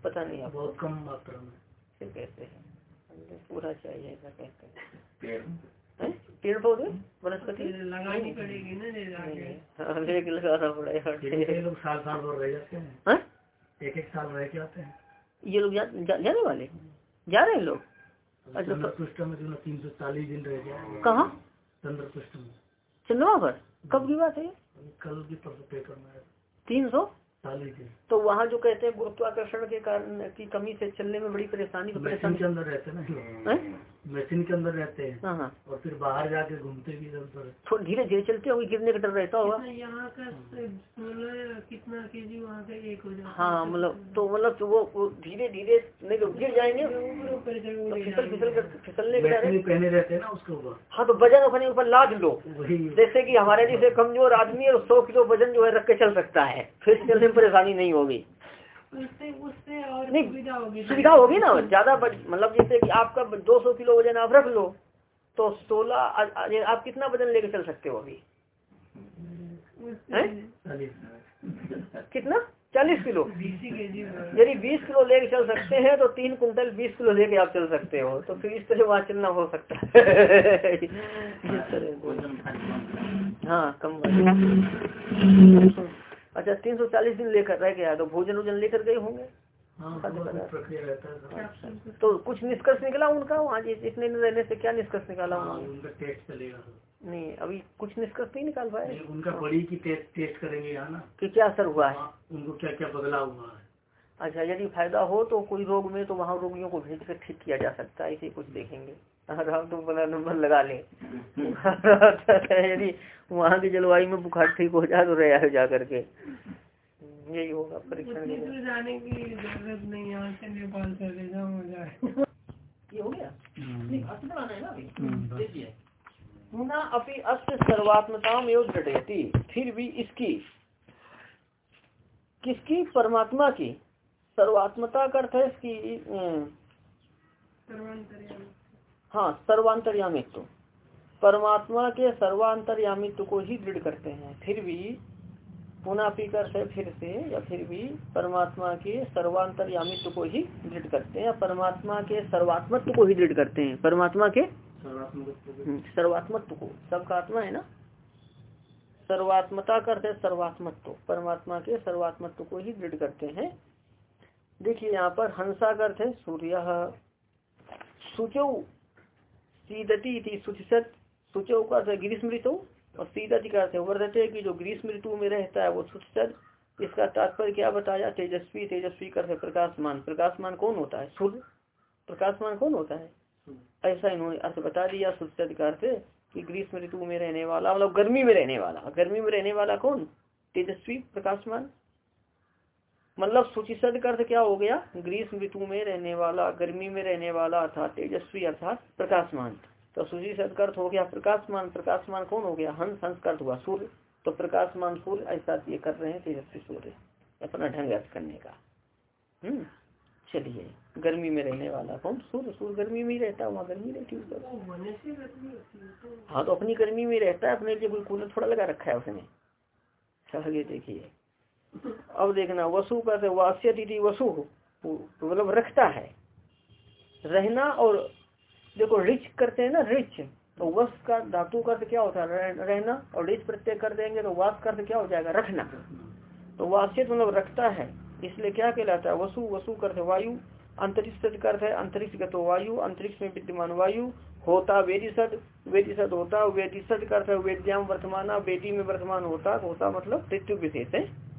पता नहीं बहुत कम मात्रा में। कहते हैं। पूरा चाहिए ऐसा कहते हैं। पेड़? पौधे? वनस्पति? लगानी पड़ेगी ना हाँ, लगाना पड़ेगा लोग साल साल भर रह जाते हैं। हाँ? एक एक साल रह जाते हैं। ये लोग जा, जा, जाने वाले? जा रहे हैं लोग? अच्छा पृष्ठ में तीन सौ चालीस दिन रह गया। कहाँ? चंद्र पृष्ठ में। चंद्रमा पर? कब की बात है कल की परसों पे करना है। तीन सौ? तो वहाँ जो कहते हैं गुरुत्वाकर्षण के कारण की कमी से चलने में बड़ी परेशानी तो परेशानी चल रहे रहते हैं? मशीन के अंदर रहते हैं हाँ हाँ। और फिर बाहर जाके घूमते भी इधर उधर। थोड़ा धीरे धीरे चलते होंगे गिरने का डर रहता होगा। यहाँ का सोलह कितना के जी वहाँ का एक हो जाता हाँ? मतलब तो मतलब तो वो वो धीरे धीरे नहीं तो गिर जाएँगे। तो फिसल फिसल कर फिसलने के डर पहने रहते हैं ना उसके ऊपर। हाँ तो वज़न अपने ऊपर लाद लो। जैसे की हमारे जैसे कमज़ोर आदमी है सौ किलो वज़न जो है रख के चल सकता है। फिर चलने में परेशानी नहीं होगी। उससे उससे और सुविधा होगी सुविधा होगी ना ज़्यादा मतलब जैसे कि आपका 200 किलो वज़न आप रख लो तो 16 आ- आ- आप कितना वज़न लेके चल सकते हो अभी? हैं? चालीस। कितना? 40 किलो। बीसी के यदि 20 किलो लेके चल सकते हैं तो तीन कुंटल 20 किलो लेके आप चल सकते हो तो फिर इस तरह वहाँ चलना हो सकता है। इस तरह हाँ कम अच्छा 340 दिन लेकर रह गया तो भोजन वोजन लेकर गए होंगे। हाँ है सारा। तो कुछ निष्कर्ष निकला उनका वहाँ? इतने दिन रहने से क्या निष्कर्ष निकाला हाँ, उन्होंने? उनका टेस्ट चलेगा। नहीं अभी कुछ निष्कर्ष नहीं निकाल पाए? उनका बड़ी की टेस्ट टेस्ट करेंगे यहाँ ना। कि क्या असर हुआ है? हाँ, उनको क्या क्या बदलाव हुआ है। अच्छा यदि फ़ायदा हो तो कोई रोग में तो वहाँ रोगियों को भेज कर ठीक किया जा सकता है इसे कुछ देखेंगे। हम तो बना नंबर लगा ले यदि वहाँ की जलवायु में बुखार ठीक हो जाए तो रह जा करके। यही होगा परीक्षण के जाने की ज़रूरत नहीं यहाँ से नेपाल चले जाओ हो जाए ये हो गया? नहीं अर्थ बनाना है ना अभी? हम्म। अपनी अस्त सर्वात्मता में दृढ़ती फिर भी इसकी किसकी? परमात्मा की। सर्वात्मता का अर्थ है इसकी सर्वांतर्यामी। हाँ सर्वांतर्यामित्व। परमात्मा के सर्वांतर्यामित्व को ही दृढ़ करते हैं। फिर भी पुनः पी कर से फिर से या फिर भी परमात्मा के सर्वांतर्यामित्व को ही दृढ़ करते हैं परमात्मा के सर्वात्मत्व को ही दृढ़ करते हैं। परमात्मा के सर्वात्मत्व। को। सबका आत्मा है ना? सर्वात्मता करते सर्वात्मत्व। परमात्मा के सर्वात्मत्व को ही दृढ़ करते हैं। देखिए यहाँ पर हंसा करते सूर्य। सुचौ सीदती थी सुचौ का ग्रीष्म ऋतु और सीदति का अर्थ वर्धते कि जो ग्रीष्म ऋतु में रहता है वो सुचसत। इसका तात्पर्य क्या बताया? तेजस्वी तेजस्वी कर प्रकाशमान। प्रकाशमान कौन होता है? सूर्य। प्रकाशमान कौन होता है? ऐसा इन्होंने अर्थ बता दिया। सुचसत का अर्थ कि ग्रीष्म ऋतु में रहने वाला मतलब गर्मी में रहने वाला। गर्मी में रहने वाला कौन? तेजस्वी, प्रकाशमान। मतलब सूचिसद का अर्थ क्या हो गया? ग्रीष्म ऋतु में रहने वाला गर्मी में रहने वाला अर्थात तेजस्वी अर्थात प्रकाशमान। तो सूचिसद का अर्थ हो गया प्रकाशमान। प्रकाशमान कौन हो गया? हंस हंस का अर्थ हुआ सूर्य। तो प्रकाशमान सूर्य ऐसा ये कर रहे हैं तेजस्वी सूर्य। अपना ढंग अर्थ करने का। हम्म चलिए। गर्मी में रहने वाला कौन? सूर्य। सूर्य गर्मी में ही रहता है वहाँ गर्मी रहती है है तो हाँ तो अपनी गर्मी में रहता है अपने लिए कूलर थोड़ा लगा रखा है उसने। आगे देखिए। अब देखना, वसु का तो वास्य दीदी वसु मतलब रखता है। रहना और, देखो रिच करते हैं ना रिच तो वस का, धातु का अर्थ क्या होता है? रह- रहना और रिच प्रत्यय कर देंगे तो वास का अर्थ क्या हो जाएगा? रखना। तो वास्य तो मतलब रखता है, इसलिए क्या कहलाता है? वसु वसु करते वायु, अंतरिक्ष अर्थ है अंतरिक्ष का तो वायु, अंतरिक्ष में विद्यमान वायु, होता वेदिसद वेदिसद होता वेदिसद का अर्थ है वेद्याम वर्तमान, वेदी में वर्तमान होता होता मतलब ऋतु विशेष है।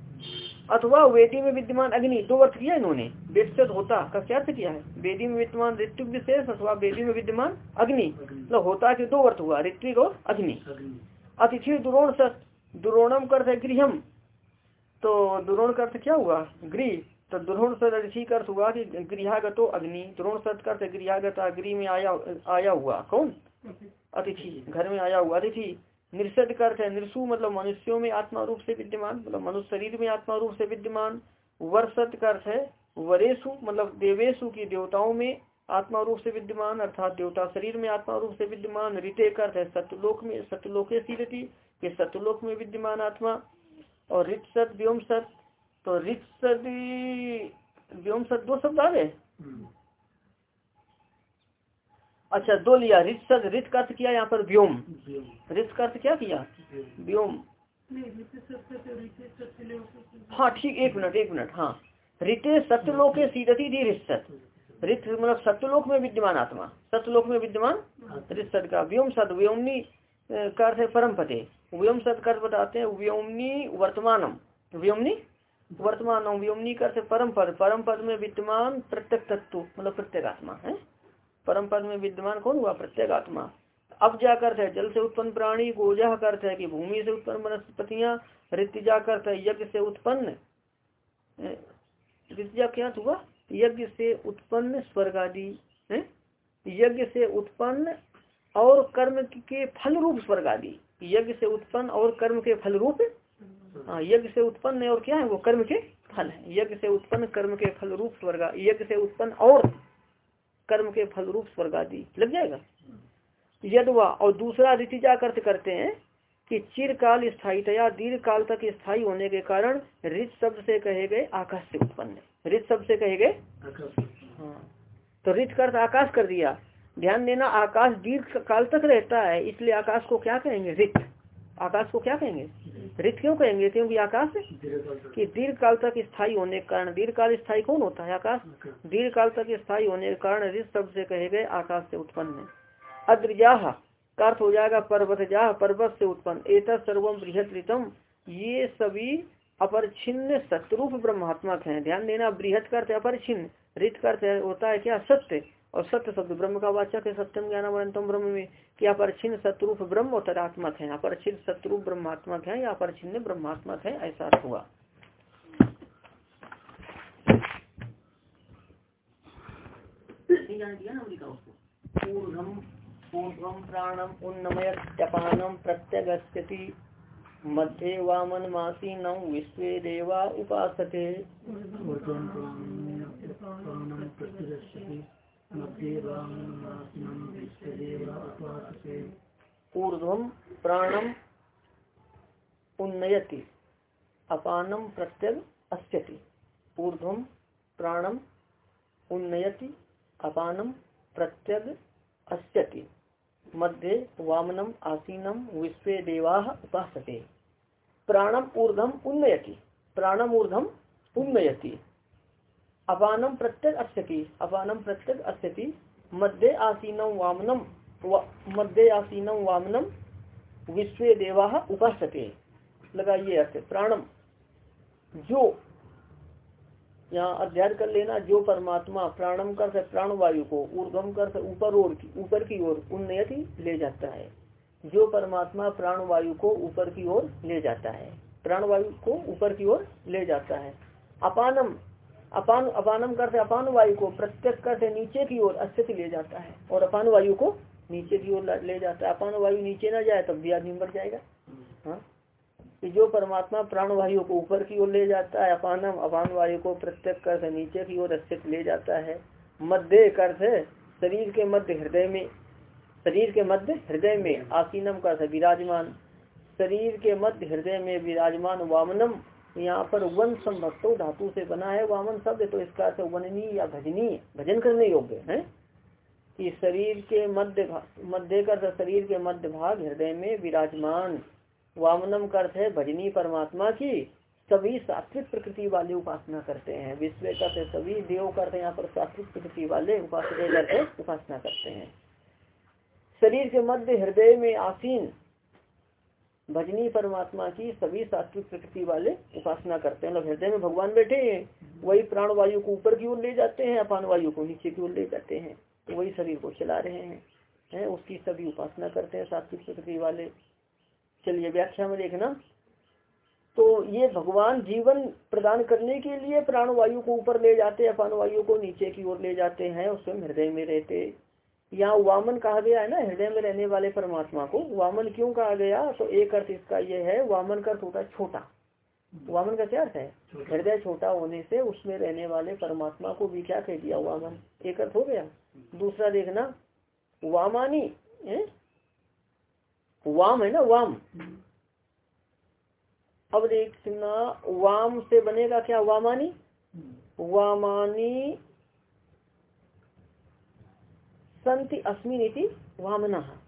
अथवा वेदी में विद्यमान अग्नि, दो अर्थ किया इन्होंने। वेदसद होता, का क्या अर्थ किया है? वेदी में विद्यमान ऋतु विशेष अथवा वेदी में विद्यमान अग्नि। मतलब होता के दो अर्थ हुआ, ऋत्विक और अग्नि। अग्नि अतिथि दुरोण सत दुरोणम कर गृहम। तो दुरोण का अर्थ क्या हुआ? गृह। तो दुरोण सत अतिथि का अर्थ हुआ कि गृहागतो अग्नि, दुरोण सत का अर्थ है गृहागत गृह में आया आया हुआ। कौन? अतिथि। घर में आया हुआ अतिथि। का अर्थ है, निरसु मतलब मनुष्यों में आत्मा रूप से विद्यमान मतलब मनुष्य शरीर में आत्मा रूप से विद्यमान। वर्षत अर्थ है वरेशु मतलब देवेशु की देवताओं में आत्मा रूप से विद्यमान, अर्थात देवता शरीर में आत्मा रूप से विद्यमान। का अर्थ है सत्यलोक में सत्यलोके सीरती के सत्यलोक में विद्यमान आत्मा। और रित सत, व्योम सत तो ऋत सत, व्योम सत दो शब्द आ गए? हम्म। अच्छा दो लिया रित सत ऋत का अर्थ किया यहाँ पर? व्योम। रित का अर्थ क्या किया? व्योम। हाँ ठीक एक मिनट एक मिनट हाँ। ऋते सत्यलोके सीरती थी ऋत ऋत मतलब सत्यलोक में विद्यमान आत्मा। सत्यलोक में विद्यमान ऋत का। व्योम सद व्योमनी का अर्थ है परम पते व्योम सद का अर्थ बताते हैं व्योमनी वर्तमानम। व्योमनी वर्तमान व्योमनी का अर्थ परम पद परम पद में विद्यमान प्रत्येक तत्व मतलब प्रत्येक आत्मा है? परम पद में विद्यमान कौन हुआ? प्रत्येक आत्मा। अब जा कर है जल से उत्पन्न प्राणी, गोजा करते है कि भूमि से उत्पन्न वनस्पतियाँ, ऋतिजा का अर्थ है यज्ञ से उत्पन्न। क्या हुआ? यज्ञ से उत्पन्न स्वर्ग आदि। यज्ञ से उत्पन्न और कर्म के फल रूप स्वर्ग आदि। यज्ञ से उत्पन्न और कर्म के फल रूप हाँ यज्ञ से उत्पन्न और क्या है? वो कर्म के फल है। यज्ञ से उत्पन्न, कर्म के फल रूप स्वर्ग। यज्ञ से उत्पन्न और कर्म के फल रूप स्वर्ग आदि लग जाएगा। यदवा और दूसरा ऋतिजा अर्थ करते हैं कि चिरकाल स्थायीतया दीर्घ काल तक स्थायी होने के कारण ऋत शब्द से कहे गए आकाश से उत्पन्न ऋत शब्द से कहे गए? हाँ। तो ऋत का अर्थ आकाश कर दिया। ध्यान देना आकाश दीर्घ काल तक रहता है इसलिए आकाश को क्या कहेंगे? ऋत। आकाश को क्या कहेंगे? ऋत क्यों कहेंगे क्योंकि आकाश कि दीर्घ काल तक स्थायी होने के कारण दीर्घ काल स्थायी कौन होता है आकाश? दीर्घ काल तक स्थायी होने के कारण ऋत शब्द से कहे गए आकाश से उत्पन्न अद्रजाह का अर्थ हो जाएगा पर्वत जाह पर्वत से उत्पन्न। एक सर्वम बृहद ऋतम ये सभी अपरछिन्न शत्रुप ब्रह्मात्मक हैं। ध्यान देना बृहद का अर्थ अपरछिन्न ऋत का अर्थ होता है क्या? सत्य। और सत्य शब्द ब्रह्म का वाचक है सत्यम ज्ञान अनंतम ब्रह्म में। क्या अपरछिन्न शत्रुप ब्रह्म और तदात्मक है। अपरछिन्न शत्रु ब्रह्मात्मक है या अपरछिन्न ब्रह्मात्मक है ऐसा हुआ। पूर्णम पूर्वम प्राणम उन्नमयपानम प्रत्यगस्यति मध्ये वामन मासीनम विश्व देवा उपासते। ऊर्ध्वम प्राणम उन्नयति अपानम प्रत्यग अस्यति। ऊर्ध्वम प्राणम उन्नयति अपानम प्रत्यग अस्यति। मध्ये वामनम आसीनम विश्व देवा उपासते। प्राणम ऊर्धम उन्नयति प्राणम ऊर्धम उन्नयति। अपानम प्रत्यक अस्यति अपानम प्रत्यक अस्यति, मध्य आसीनम वामनम मध्य आसीनम वामनम विश्व देवा उपासते लगाइए अर्थ प्राणम जो, यहाँ अध्ययन कर लेना, जो परमात्मा प्राणम कर से प्राण वायु को ऊर्धम कर से ऊपर ओर की, ऊपर की ओर उन्नयति ले जाता है। जो परमात्मा प्राण वायु को ऊपर की ओर ले जाता है प्राण वायु को ऊपर की ओर ले जाता है। अपानम अपान, अपानम करते अपान वायु को प्रत्यक्ष करते नीचे की ओर अस्थित ले जाता है और अपान वायु को नीचे की ओर ले जाता है। अपान वायु नीचे ना जाए तब भी आदमी मर जाएगा। हाँ? कि जो परमात्मा प्राण वायु को ऊपर की ओर ले जाता है, अपानम, अपान वायु को प्रत्यक्ष करते नीचे की ओर अस्थित ले जाता है। मध्य करते शरीर के मध्य हृदय में, शरीर के मध्य हृदय में आसीनम का विराजमान। शरीर के मध्य हृदय में विराजमान वामनम यहाँ पर वन संभक्तो धातु से बना है वामन शब्द तो इसका अर्थ वननी या भजनी भजन करने योग्य है कि शरीर के मध्य मध्य का शरीर के मध्य भाग, हृदय में विराजमान। वामनम का अर्थ है भजनी परमात्मा की सभी सात्विक प्रकृति वाले उपासना करते हैं। विश्व का सभी देव करते यहाँ पर सात्विक प्रकृति वाले उपासना करते उपासना करते हैं। शरीर के मध्य हृदय में आसीन भजनी परमात्मा की सभी सात्विक प्रकृति वाले उपासना करते हैं। मतलब हृदय में भगवान बैठे हैं, वही प्राण वायु को ऊपर की ओर ले जाते हैं, अपान वायु को नीचे की ओर ले जाते हैं। तो वही शरीर को चला रहे हैं, है, उसकी सभी उपासना करते हैं सात्विक प्रकृति वाले। चलिए व्याख्या में देखना। तो ये भगवान जीवन प्रदान करने के लिए प्राण वायु को ऊपर ले जाते हैं, अपान वायु को नीचे की ओर ले जाते हैं स्वयं हृदय में रहते यहाँ वामन कहा गया है ना हृदय में रहने वाले परमात्मा को वामन क्यों कहा गया? तो एक अर्थ इसका यह है वामन का अर्थ होता है छोटा। वामन का क्या अर्थ है? हृदय छोटा होने से उसमें रहने वाले परमात्मा को भी क्या कह दिया वामन? एक अर्थ हो गया। दूसरा देखना वामानी है? वाम है ना वाम। अब देखना वाम से बनेगा क्या? वामानी? वामानी संति अस्मिन वामना।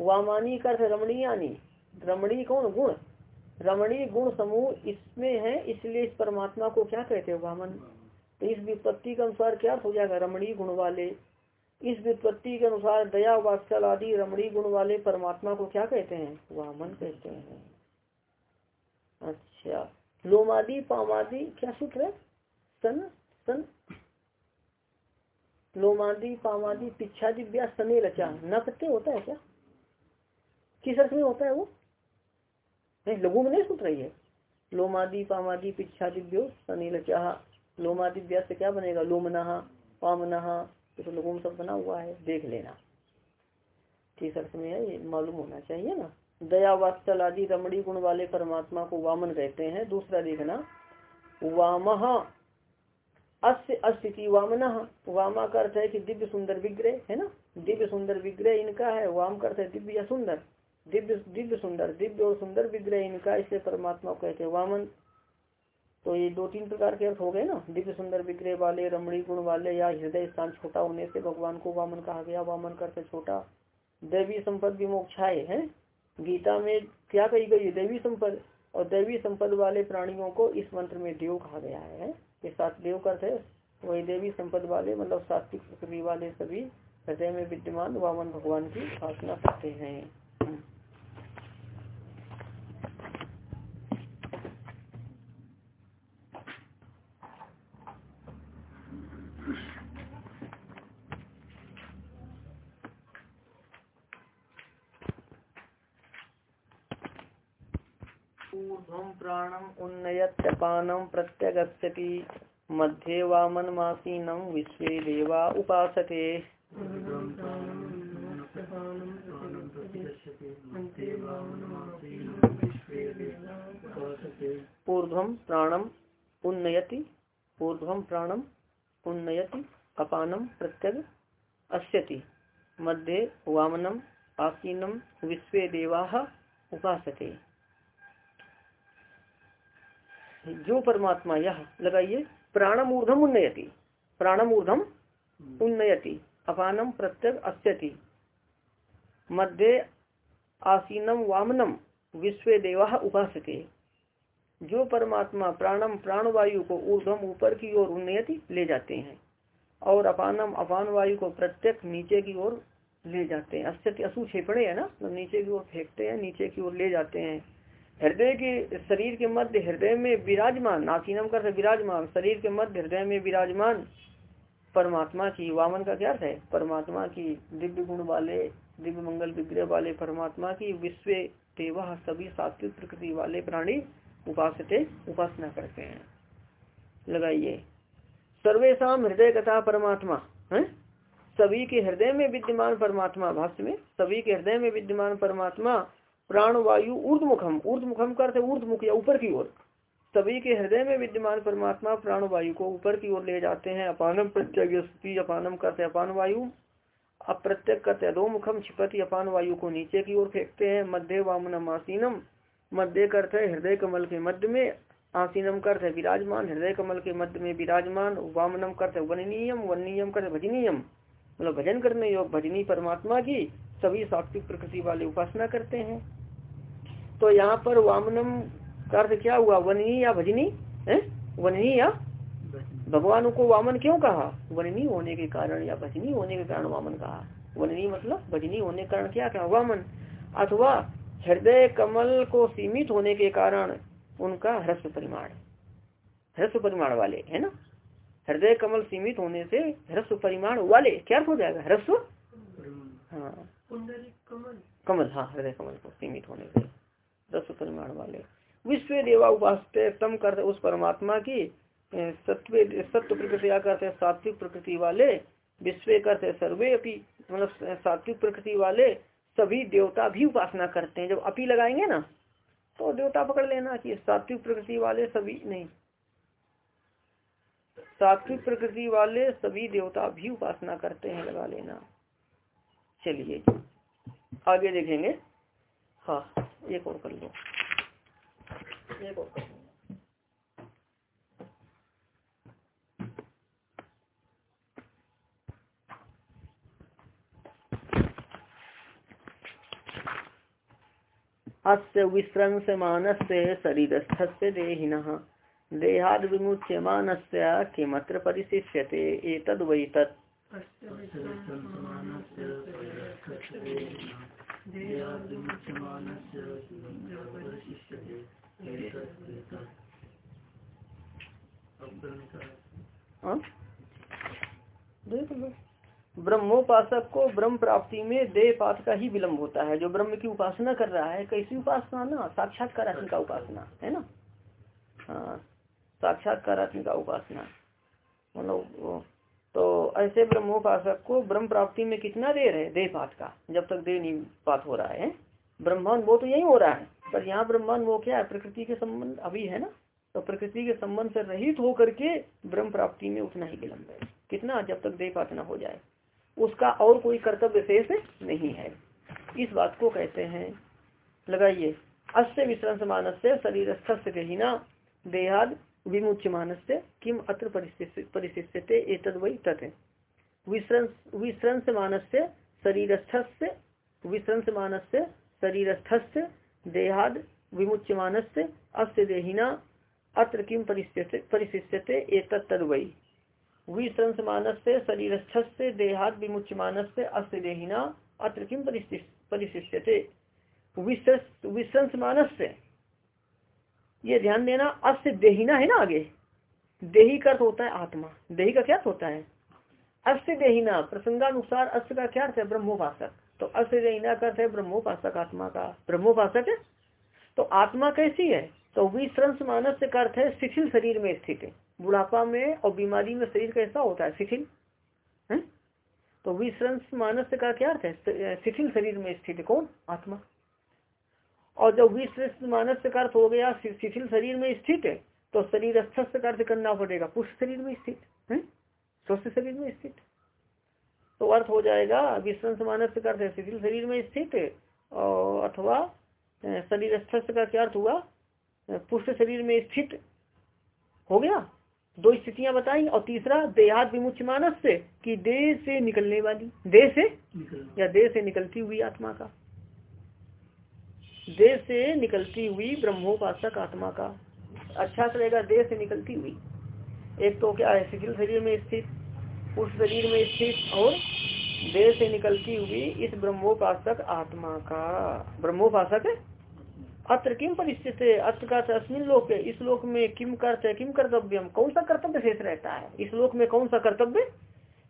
वामानी का रमणीयानी। रमणी कौन? गुण। रमणी गुण समूह इसमें है, इसलिए इस परमात्मा को क्या कहते हैं वामन? तो इस विपत्ति के अनुसार क्या हो जाएगा? रमणी गुण वाले। इस विपत्ति के अनुसार दया, वात्सल आदि रमणी गुण वाले परमात्मा को क्या कहते हैं? वामन कहते हैं। अच्छा। लोमादि, पामादि, क्या सूत्र है? सन सन लोमादि, पामादि पिछा दिव्या सने रचा। न करते होता है क्या? किस अर्थ में होता है वो? नहीं, लघु में नहीं सूत्र है। लोमादि, पामादि पिछा दिव्यो सने रचा लोमादिव्या से क्या बनेगा? लोमना, पामना तो लघु में सब बना हुआ है। देख लेना। किस अर्थ में है ये? मालूम होना चाहिए ना। दया, वात्सल आदि रमणी गुण वाले परमात्मा को वामन कहते हैं। दूसरा देखना। वाम अस्य अस्थिति वामना। वामा का अर्थ है कि दिव्य सुंदर विग्रह, है ना? दिव्य सुंदर विग्रह इनका है, वाम का अर्थ है दिव्य या सुंदर। दिव्य दिव्य सुंदर, दिव्य और सुंदर विग्रह इनका इसे परमात्मा को कहते हैं वामन। तो ये दो तीन प्रकार के अर्थ हो गए ना? दिव्य सुंदर विग्रह वाले रमणी गुण वाले या हृदय स्थान छोटा होने से भगवान को वामन कहा गया। वामन करते छोटा। देवी संपद विमोक्षाए है? गीता में क्या कही गई देवी संपद। और दैवी संपद वाले प्राणियों को इस मंत्र में देव कहा गया है। ये साथ देव करते वही देवी संपद वाले मतलब सात्विक प्रकृति वाले सभी, हृदय में विद्यमान वामन भगवान की उपासना करते हैं। प्राणम उन्नयत्यपानम प्रत्यगछति मध्ये वामनमासीनं विश्वे देवा उपासते। ऊर्ध्वं प्राणम उन्नयति ऊर्ध्वं प्राणम उन्नयति अपानम प्रत्यग अस्यति। मध्ये वामनम आसीनम विश्वे देवा उपासते। जो परमात्मा यह लगाइए प्राणम ऊर्धम उन्नयति। प्राणम ऊर्धम उन्नयति। अपानम प्रत्यक अस्यति। मध्य आसीनम वामनम विश्व देवा उपासते। जो परमात्मा प्राणम प्राणवायु को ऊर्धम ऊपर की ओर उन्नयति ले जाते हैं। और अपानम अपान वायु को प्रत्यक नीचे की ओर ले जाते हैं। अस्त्य असु छेपड़े है ना? तो नीचे की ओर फेंकते हैं नीचे की ओर ले जाते हैं। हृदय के, शरीर के मध्य हृदय में विराजमान, नासीनम कर विराजमान, शरीर के मध्य हृदय में विराजमान, परमात्मा की वामन का क्या अर्थ है? परमात्मा की दिव्य गुण वाले, दिव्य मंगल विग्रह वाले, परमात्मा की विश्व देवा सभी सात्विक प्रकृति वाले प्राणी उपासते, उपासना करते हैं। लगाइए। सर्वेशा हृदय कथा परमात्मा, है? सभी के हृदय में विद्यमान परमात्मा, भाष्य में, सभी के हृदय में विद्यमान परमात्मा प्राण वायु ऊर्धमुखम ऊर्धमुखम करते ऊर्धमुख या ऊपर की ओर। सभी के हृदय में विद्यमान परमात्मा प्राण वायु को ऊपर की ओर ले जाते हैं। अपानम प्रत्यय अपानम करते अपान वायु अप्रत्यक करते दो मुखम छिपति अपान वायु को नीचे की ओर फेंकते हैं। मध्य वामनम आसीनम। मध्य करते हृदय कमल के मध्य में। आसीनम करते विराजमान। हृदय कमल के मध्य में विराजमान। वामनम करते वननीयम। वननीयम करते भजनीयम। मतलब भजन करने योग भजनी परमात्मा की सभी सात्विक प्रकृति वाले उपासना करते हैं। तो यहाँ पर वामनम का अर्थ क्या हुआ? वननी या भजनी? है? वननी या भगवान को वामन क्यों कहा? वननी होने के कारण या भजनी होने के कारण वामन कहा। वननी मतलब भजनी होने के कारण क्या कहा? वामन। अथवा हृदय कमल को सीमित होने के कारण उनका ह्रस्व परिमाण। ह्रस्व परिमाण वाले, है ना? हृदय कमल सीमित होने से ह्रस्व परिमाण वाले, क्या हो जाएगा? ह्रस्व? हाँ। कमल हाँ हृदय कमल को सीमित होने से रस्व परिमाण वाले। विश्व देवा उपास तम कर उस परमात्मा की सत्व सत्व प्रकृति करते सात्विक प्रकृति वाले, विश्व करते सर्वे अपी मतलब सात्विक प्रकृति वाले सभी देवता भी उपासना करते हैं। जब अपी लगाएँगे ना तो देवता पकड़ लेना कि सात्विक प्रकृति वाले सभी नहीं। सात्विक प्रकृति वाले सभी देवता भी उपासना करते हैं, लगा लेना। चलिए, आगे देखेंगे। हाँ एक और कर लो। एक और कर लो। अस्य विश्रंसमानस्य शरीरस्थस्य देहिनः। देहाद विमुच्यमानस्य किमत्र परिशिष्यते? एतद् वै तत्। हाँ? ब्रह्मोपासक को ब्रह्म प्राप्ति में देह पात का ही विलम्ब होता है। जो ब्रह्म की उपासना कर रहा है कैसी उपासना ना? साक्षात्कार का उपासना है ना? हाँ। साक्षात्कार का उपासना। मतलब तो ऐसे ब्रह्मोपासक को ब्रह्म प्राप्ति में कितना देर है? देह पात का। जब तक देह नहीं पात हो रहा है, ब्रह्मांड वो तो यही हो रहा है। पर यहाँ ब्रह्मांड वो क्या है? प्रकृति के संबंध अभी है ना? तो प्रकृति के संबंध से रहित होकर के ब्रह्म प्राप्ति में उतना ही विलम्ब है। कितना? जब तक देह पात न हो जाए। उसका और कोई कर्तव्य शेष नहीं है। इस बात को कहते हैं, लगाइए। अस्य विश्रांत मानस से शरीर स्थना देहाद विमुच्य मानस किम अत्र परिशिष्यते एतद वही तत्। विश्रंस मानस से शरीरस्थ से विश्रंस मानस से शरीरस्थ देहाद विमुच्य मानस से अस्य देहिना अत्र किम परिशिष्यते एतद तद वही विश्रंस मानस से शरीरस्थ से देहाद विमुच्य मानस से अस्य देहिना अत्र किम परिशिष्यते विश्रंस मानस से ये ध्यान देना अस्य देहिना है ना आगे? देही का अर्थ होता है आत्मा। देही का क्या होता है? अस्य देहिना प्रसंगानुसार अस्य का क्या अर्थ है? ब्रह्मोपासक। तो अस्य देहिना का अर्थ है ब्रह्मोपासक आत्मा का। ब्रह्मोपासक है? तो आत्मा कैसी है? तो विश्रंस मानस का अर्थ है शिथिल शरीर में स्थित है। बुढ़ापा में और बीमारी में शरीर कैसा होता है? शिथिल। है? तो विश्रंस मानस का क्या अर्थ है? शिथिल शरीर में स्थित कौन? आत्मा। और जब विश्रेष्ठ मानस का अर्थ हो गया शिथिल शरीर में स्थित है तो शरीर स्वस्थ का अर्थ करना पड़ेगा। पुष्ट शरीर में स्थित है? स्वस्थ शरीर में स्थित। तो अर्थ हो जाएगा विश्वंस मानस का अर्थ शिथिल शरीर में स्थित और अथवा शरीर स्वस्थ का क्या अर्थ हुआ? पुष्ट शरीर में स्थित। हो गया? दो स्थितियाँ बताई और तीसरा देहात विमुच मानस से कि देह से निकलने वाली देह से? या देह से निकलती हुई आत्मा का। देह से निकलती हुई ब्रह्मोपासक आत्मा का। अच्छा रहेगा, देह से निकलती हुई। एक तो क्या है, शिथिल शरीर में स्थित, उस शरीर में स्थित और देह से निकलती हुई इस ब्रह्मोपासक आत्मा का। ब्रह्मोपासक अत्र किम परिस्थित है? अत्र का अस्मिन लोक है। इस लोक में किम कर्त है किम कर्तव्य? कौन सा कर्तव्य शेष रहता है? इस लोक में कौन सा कर्तव्य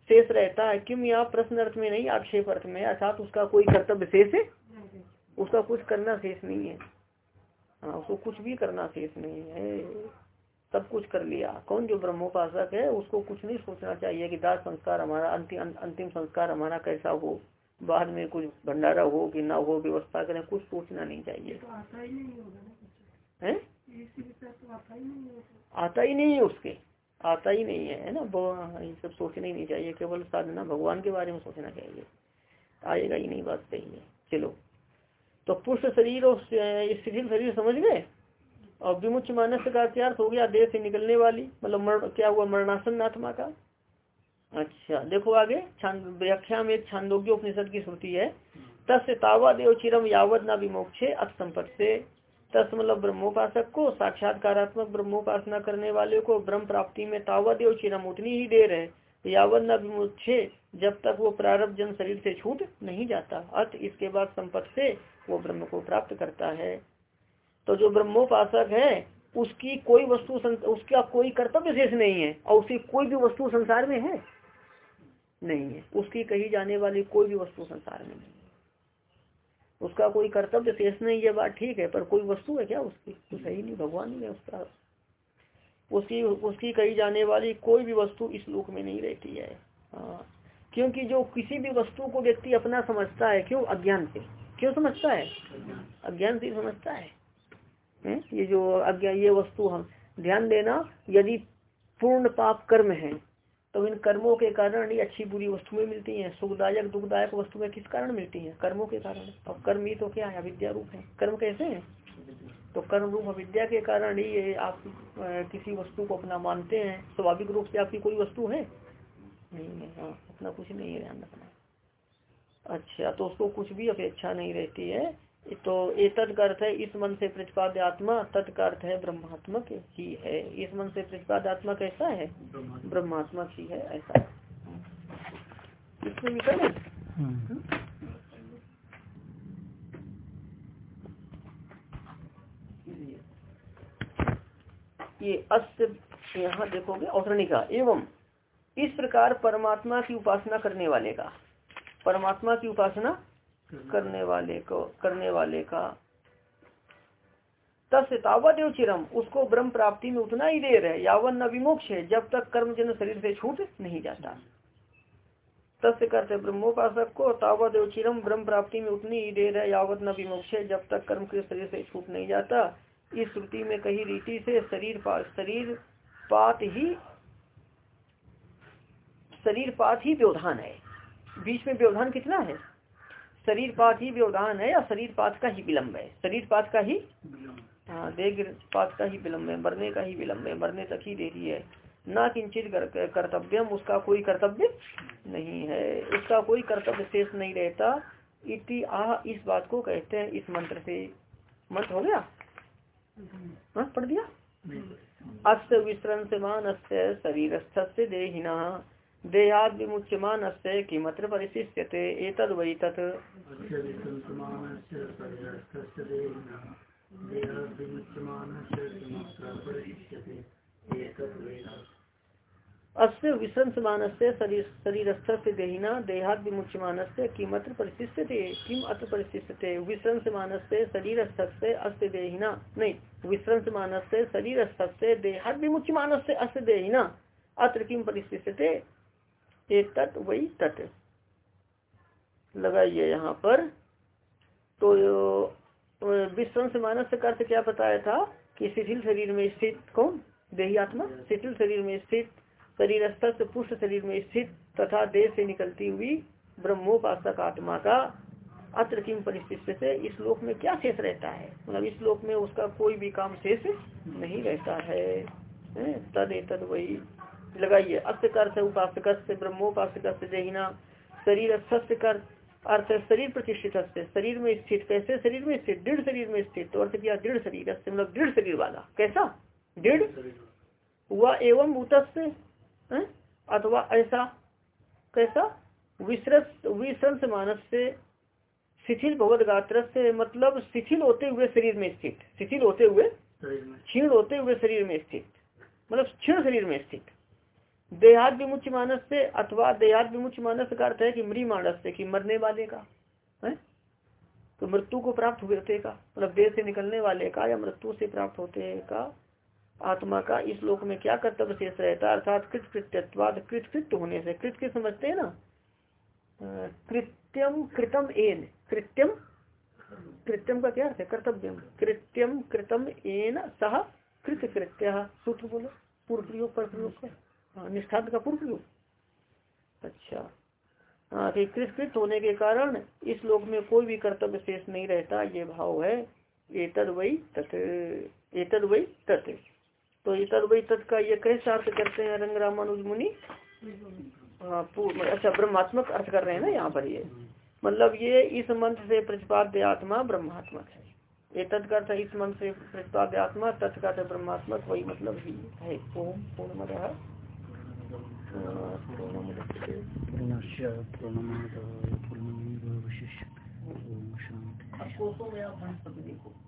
शेष रहता है? किम यहाँ प्रश्न अर्थ में नहीं, आक्षेप अर्थ में, अर्थात उसका कोई कर्तव्य शेष उसका कुछ करना शेष नहीं है। हाँ उसको कुछ भी करना शेष नहीं है। सब कुछ कर लिया। कौन जो ब्रह्मोपासक है उसको कुछ नहीं सोचना चाहिए कि दास संस्कार हमारा अंतिम अंतिम संस्कार हमारा कैसा हो। बाद में कुछ भंडारा हो कि ना हो व्यवस्था करें कुछ सोचना नहीं चाहिए। तो आता ही नहीं होगा है? तो आता ही नहीं है उसके। आता ही नहीं है ना? ये सब सोचना ही नहीं चाहिए। केवल साधना भगवान के बारे में सोचना चाहिए। आएगा ही नहीं बात सही है। चलो। तो पुष्ट शरीर और शिथिल शरीर, समझ गए? और विमुच मानस का अर्थ हो गया, देह से निकलने वाली मतलब मरण क्या हुआ, मरणासन आत्मा का? अच्छा देखो आगे व्याख्या में एक छांदोग्य उपनिषद की श्रुति है। तस् तावा देव चिरम यावत न विमोक्षे अत से तस् मतलब ब्रह्मोपासक को साक्षात्कारात्मक ब्रह्मोपासना करने वाले को ब्रह्म प्राप्ति में तावा देव चिरम उतनी ही देर है। यावत न विमोक्षे जब तक वो प्रारब्ध जन शरीर से छूट नहीं जाता। अर्थ इसके बाद संपत्ति से वो ब्रह्म को प्राप्त करता है। तो जो ब्रह्मोपासक है, उसकी कोई वस्तु उसका कोई कर्तव्य शेष नहीं है, और उसकी कोई भी वस्तु संसार में है? नहीं है। उसकी कही जाने वाली कोई भी वस्तु संसार में नहीं है। उसका कोई कर्तव्य शेष नहीं ये बात ठीक है, पर कोई वस्तु है क्या उसकी? तो सही नहीं, भगवान ही है उसका। उसकी उसकी कही जाने वाली कोई भी वस्तु इस लोक में नहीं रहती है। हाँ। क्योंकि जो किसी भी वस्तु को व्यक्ति अपना समझता है, क्यों? अज्ञान से। क्यों समझता है? अज्ञान से समझता है। है? ये जो अज्ञान, ये वस्तु हम, ध्यान देना, यदि पूर्ण पाप कर्म है तो इन कर्मों के कारण ही अच्छी बुरी वस्तुएँ मिलती हैं। सुखदायक, दुखदायक वस्तुएँ किस कारण मिलती हैं? कर्मों के कारण। अब कर्म ही तो क्या है? अविद्या रूप है। कर्म कैसे है? तो कर्म रूप अविद्या के कारण ही ये आप किसी वस्तु को अपना मानते हैं। स्वाभाविक रूप से आपकी कोई वस्तु है? नहीं है हाँ अपना कुछ नहीं है ध्यान रखना। अच्छा तो उसको कुछ भी अपेक्षा नहीं रहती है। तो एतद का अर्थ है इस मन से प्रतिपाद्य आत्मा तत् का अर्थ है ब्रह्मात्मक ही है। इस मन से प्रतिपाद्य आत्मा कैसा है? ब्रह्मात्मक ही है ऐसा इसमें भी ये अस्त यहाँ देखोगे औतरणिका एवं इस प्रकार परमात्मा की उपासना करने वाले का। परमात्मा की उपासना करने वाले को, करने वाले का। तस्य तावदेव चिरम, उसको ब्रह्म प्राप्ति में उतना ही देर है, यावन न विमोक्ष है, जब तक कर्म जन शरीर से छूट नहीं जाता। तस्य करते ब्रह्मोपासक को तावदेव चिरम, ब्रह्म प्राप्ति में उतनी ही देर है यावत न विमोक्ष है, जब तक कर्म के शरीर से छूट नहीं जाता। इस श्रुति में कही रीति से शरीर शरीर पात ही, शरीर पात ही व्यवधान है। बीच में व्यवधान कितना है? शरीर पात ही व्यवधान है या शरीर पात का ही विलंब है? शरीर पात का ही हाँ देह पात का ही विलंब है मरने का ही विलंब है मरने तक ही देरी है। न किंचित कर्तव्यम उसका कोई कर्तव्य नहीं है। उसका कोई कर्तव्य शेष नहीं रहता। इति आह इस बात को कहते हैं इस मंत्र से। मंत्र हो गया? हाँ पढ़ दिया? अस्त विश्रंसमान अस्य शरीर से देहिना। देहाद विमुच्यमान अस्य किमत्र परिशिष्यते? एतद वै तत्। अस्य विश्रंसमान से शरीर से देहिना देहाद विमुच्यमान से किमत्र परिशिष्यते? किम अत्र परिशिष्यते? विश्रंसमान से शरीर से अस्त देहिना। नहीं विश्रंसमान से शरीर से देहाद विमुच्यमान से अस्त देहिना। अत्र किम परिशिष्यते? तत् वही तत् लगाइए यहाँ पर। तो विश्वंस मानस का अर्थ क्या बताया था कि शिथिल शरीर में स्थित कौन? देही आत्मा। शिथिल शरीर में स्थित, शरीर स्थ पुष्ट शरीर में स्थित तथा देह से निकलती हुई ब्रह्मोपासक आत्मा का अत्र किम परिस्थिति से इस लोक में क्या शेष रहता है? मतलब इस लोक में उसका कोई भी काम शेष नहीं रहता है। तद तद वही लगाइए। अस्त कर उपासक से ब्रह्मोपासक शरीर स्वस्थ कर अर्थ शरीर प्रतिष्ठित से शरीर में स्थित कैसे? शरीर में स्थित। दृढ़ शरीर में स्थित। तो अर्थ किया दृढ़ शरीर मतलब दृढ़ शरीर वाला। कैसा? दृढ़? हुआ एवं उतस अथवा ऐसा कैसा? विश्रस विश्रंस मानस से शिथिल भगवत गात्र से मतलब शिथिल होते हुए शरीर में स्थित। शिथिल होते हुए क्षीण होते हुए शरीर में स्थित। मतलब क्षीण शरीर में स्थित। देहाद विमुच मानस से, अथवा देहाद विमुच मानस का अर्थ है कि मृी मानस से, कि मरने वाले का, है? तो मृत्यु को प्राप्त होते का मतलब देह से निकलने वाले का या मृत्यु से प्राप्त होते का, आत्मा का, इस लोक में क्या कर्तव्य शेष रहता है? अर्थात कृत कृत्यवाद कृत कृत्य होने से कृत के समझते हैं ना? कृत्यम कृतम एन, कृत्यम? कृत्यम का क्या अर्थ है? कर्तव्य कृत्यम कृतम एन सह कृत कृत्य सूत्र बोलो। पूर्व प्रयोग पर प्रयोग हाँ निष्ठांत का पूर्व प्रयोग अच्छा। हाँ कृत होने के कारण इस लोक में कोई भी कर्तव्य शेष नहीं रहता, ये भाव है। एतद वही तथ एतद वही तथ तो इतर वही तत् का ये कैसे अर्थ करते हैं, रंग रामानुज मुनि? हाँ अच्छा ब्रह्मात्मक अर्थ कर रहे हैं ना यहाँ पर ये। मतलब ये इस मंत्र से प्रतिपाद्य आत्मा ब्रह्मात्मक है। ये तत्कर्थ इस मंत्र से प्रतिपाद्य आत्मा तत्कर्थ ब्रह्मात्मक, वही मतलब ही है। ओम पूर्ण पूर्णमद पूर्णमेव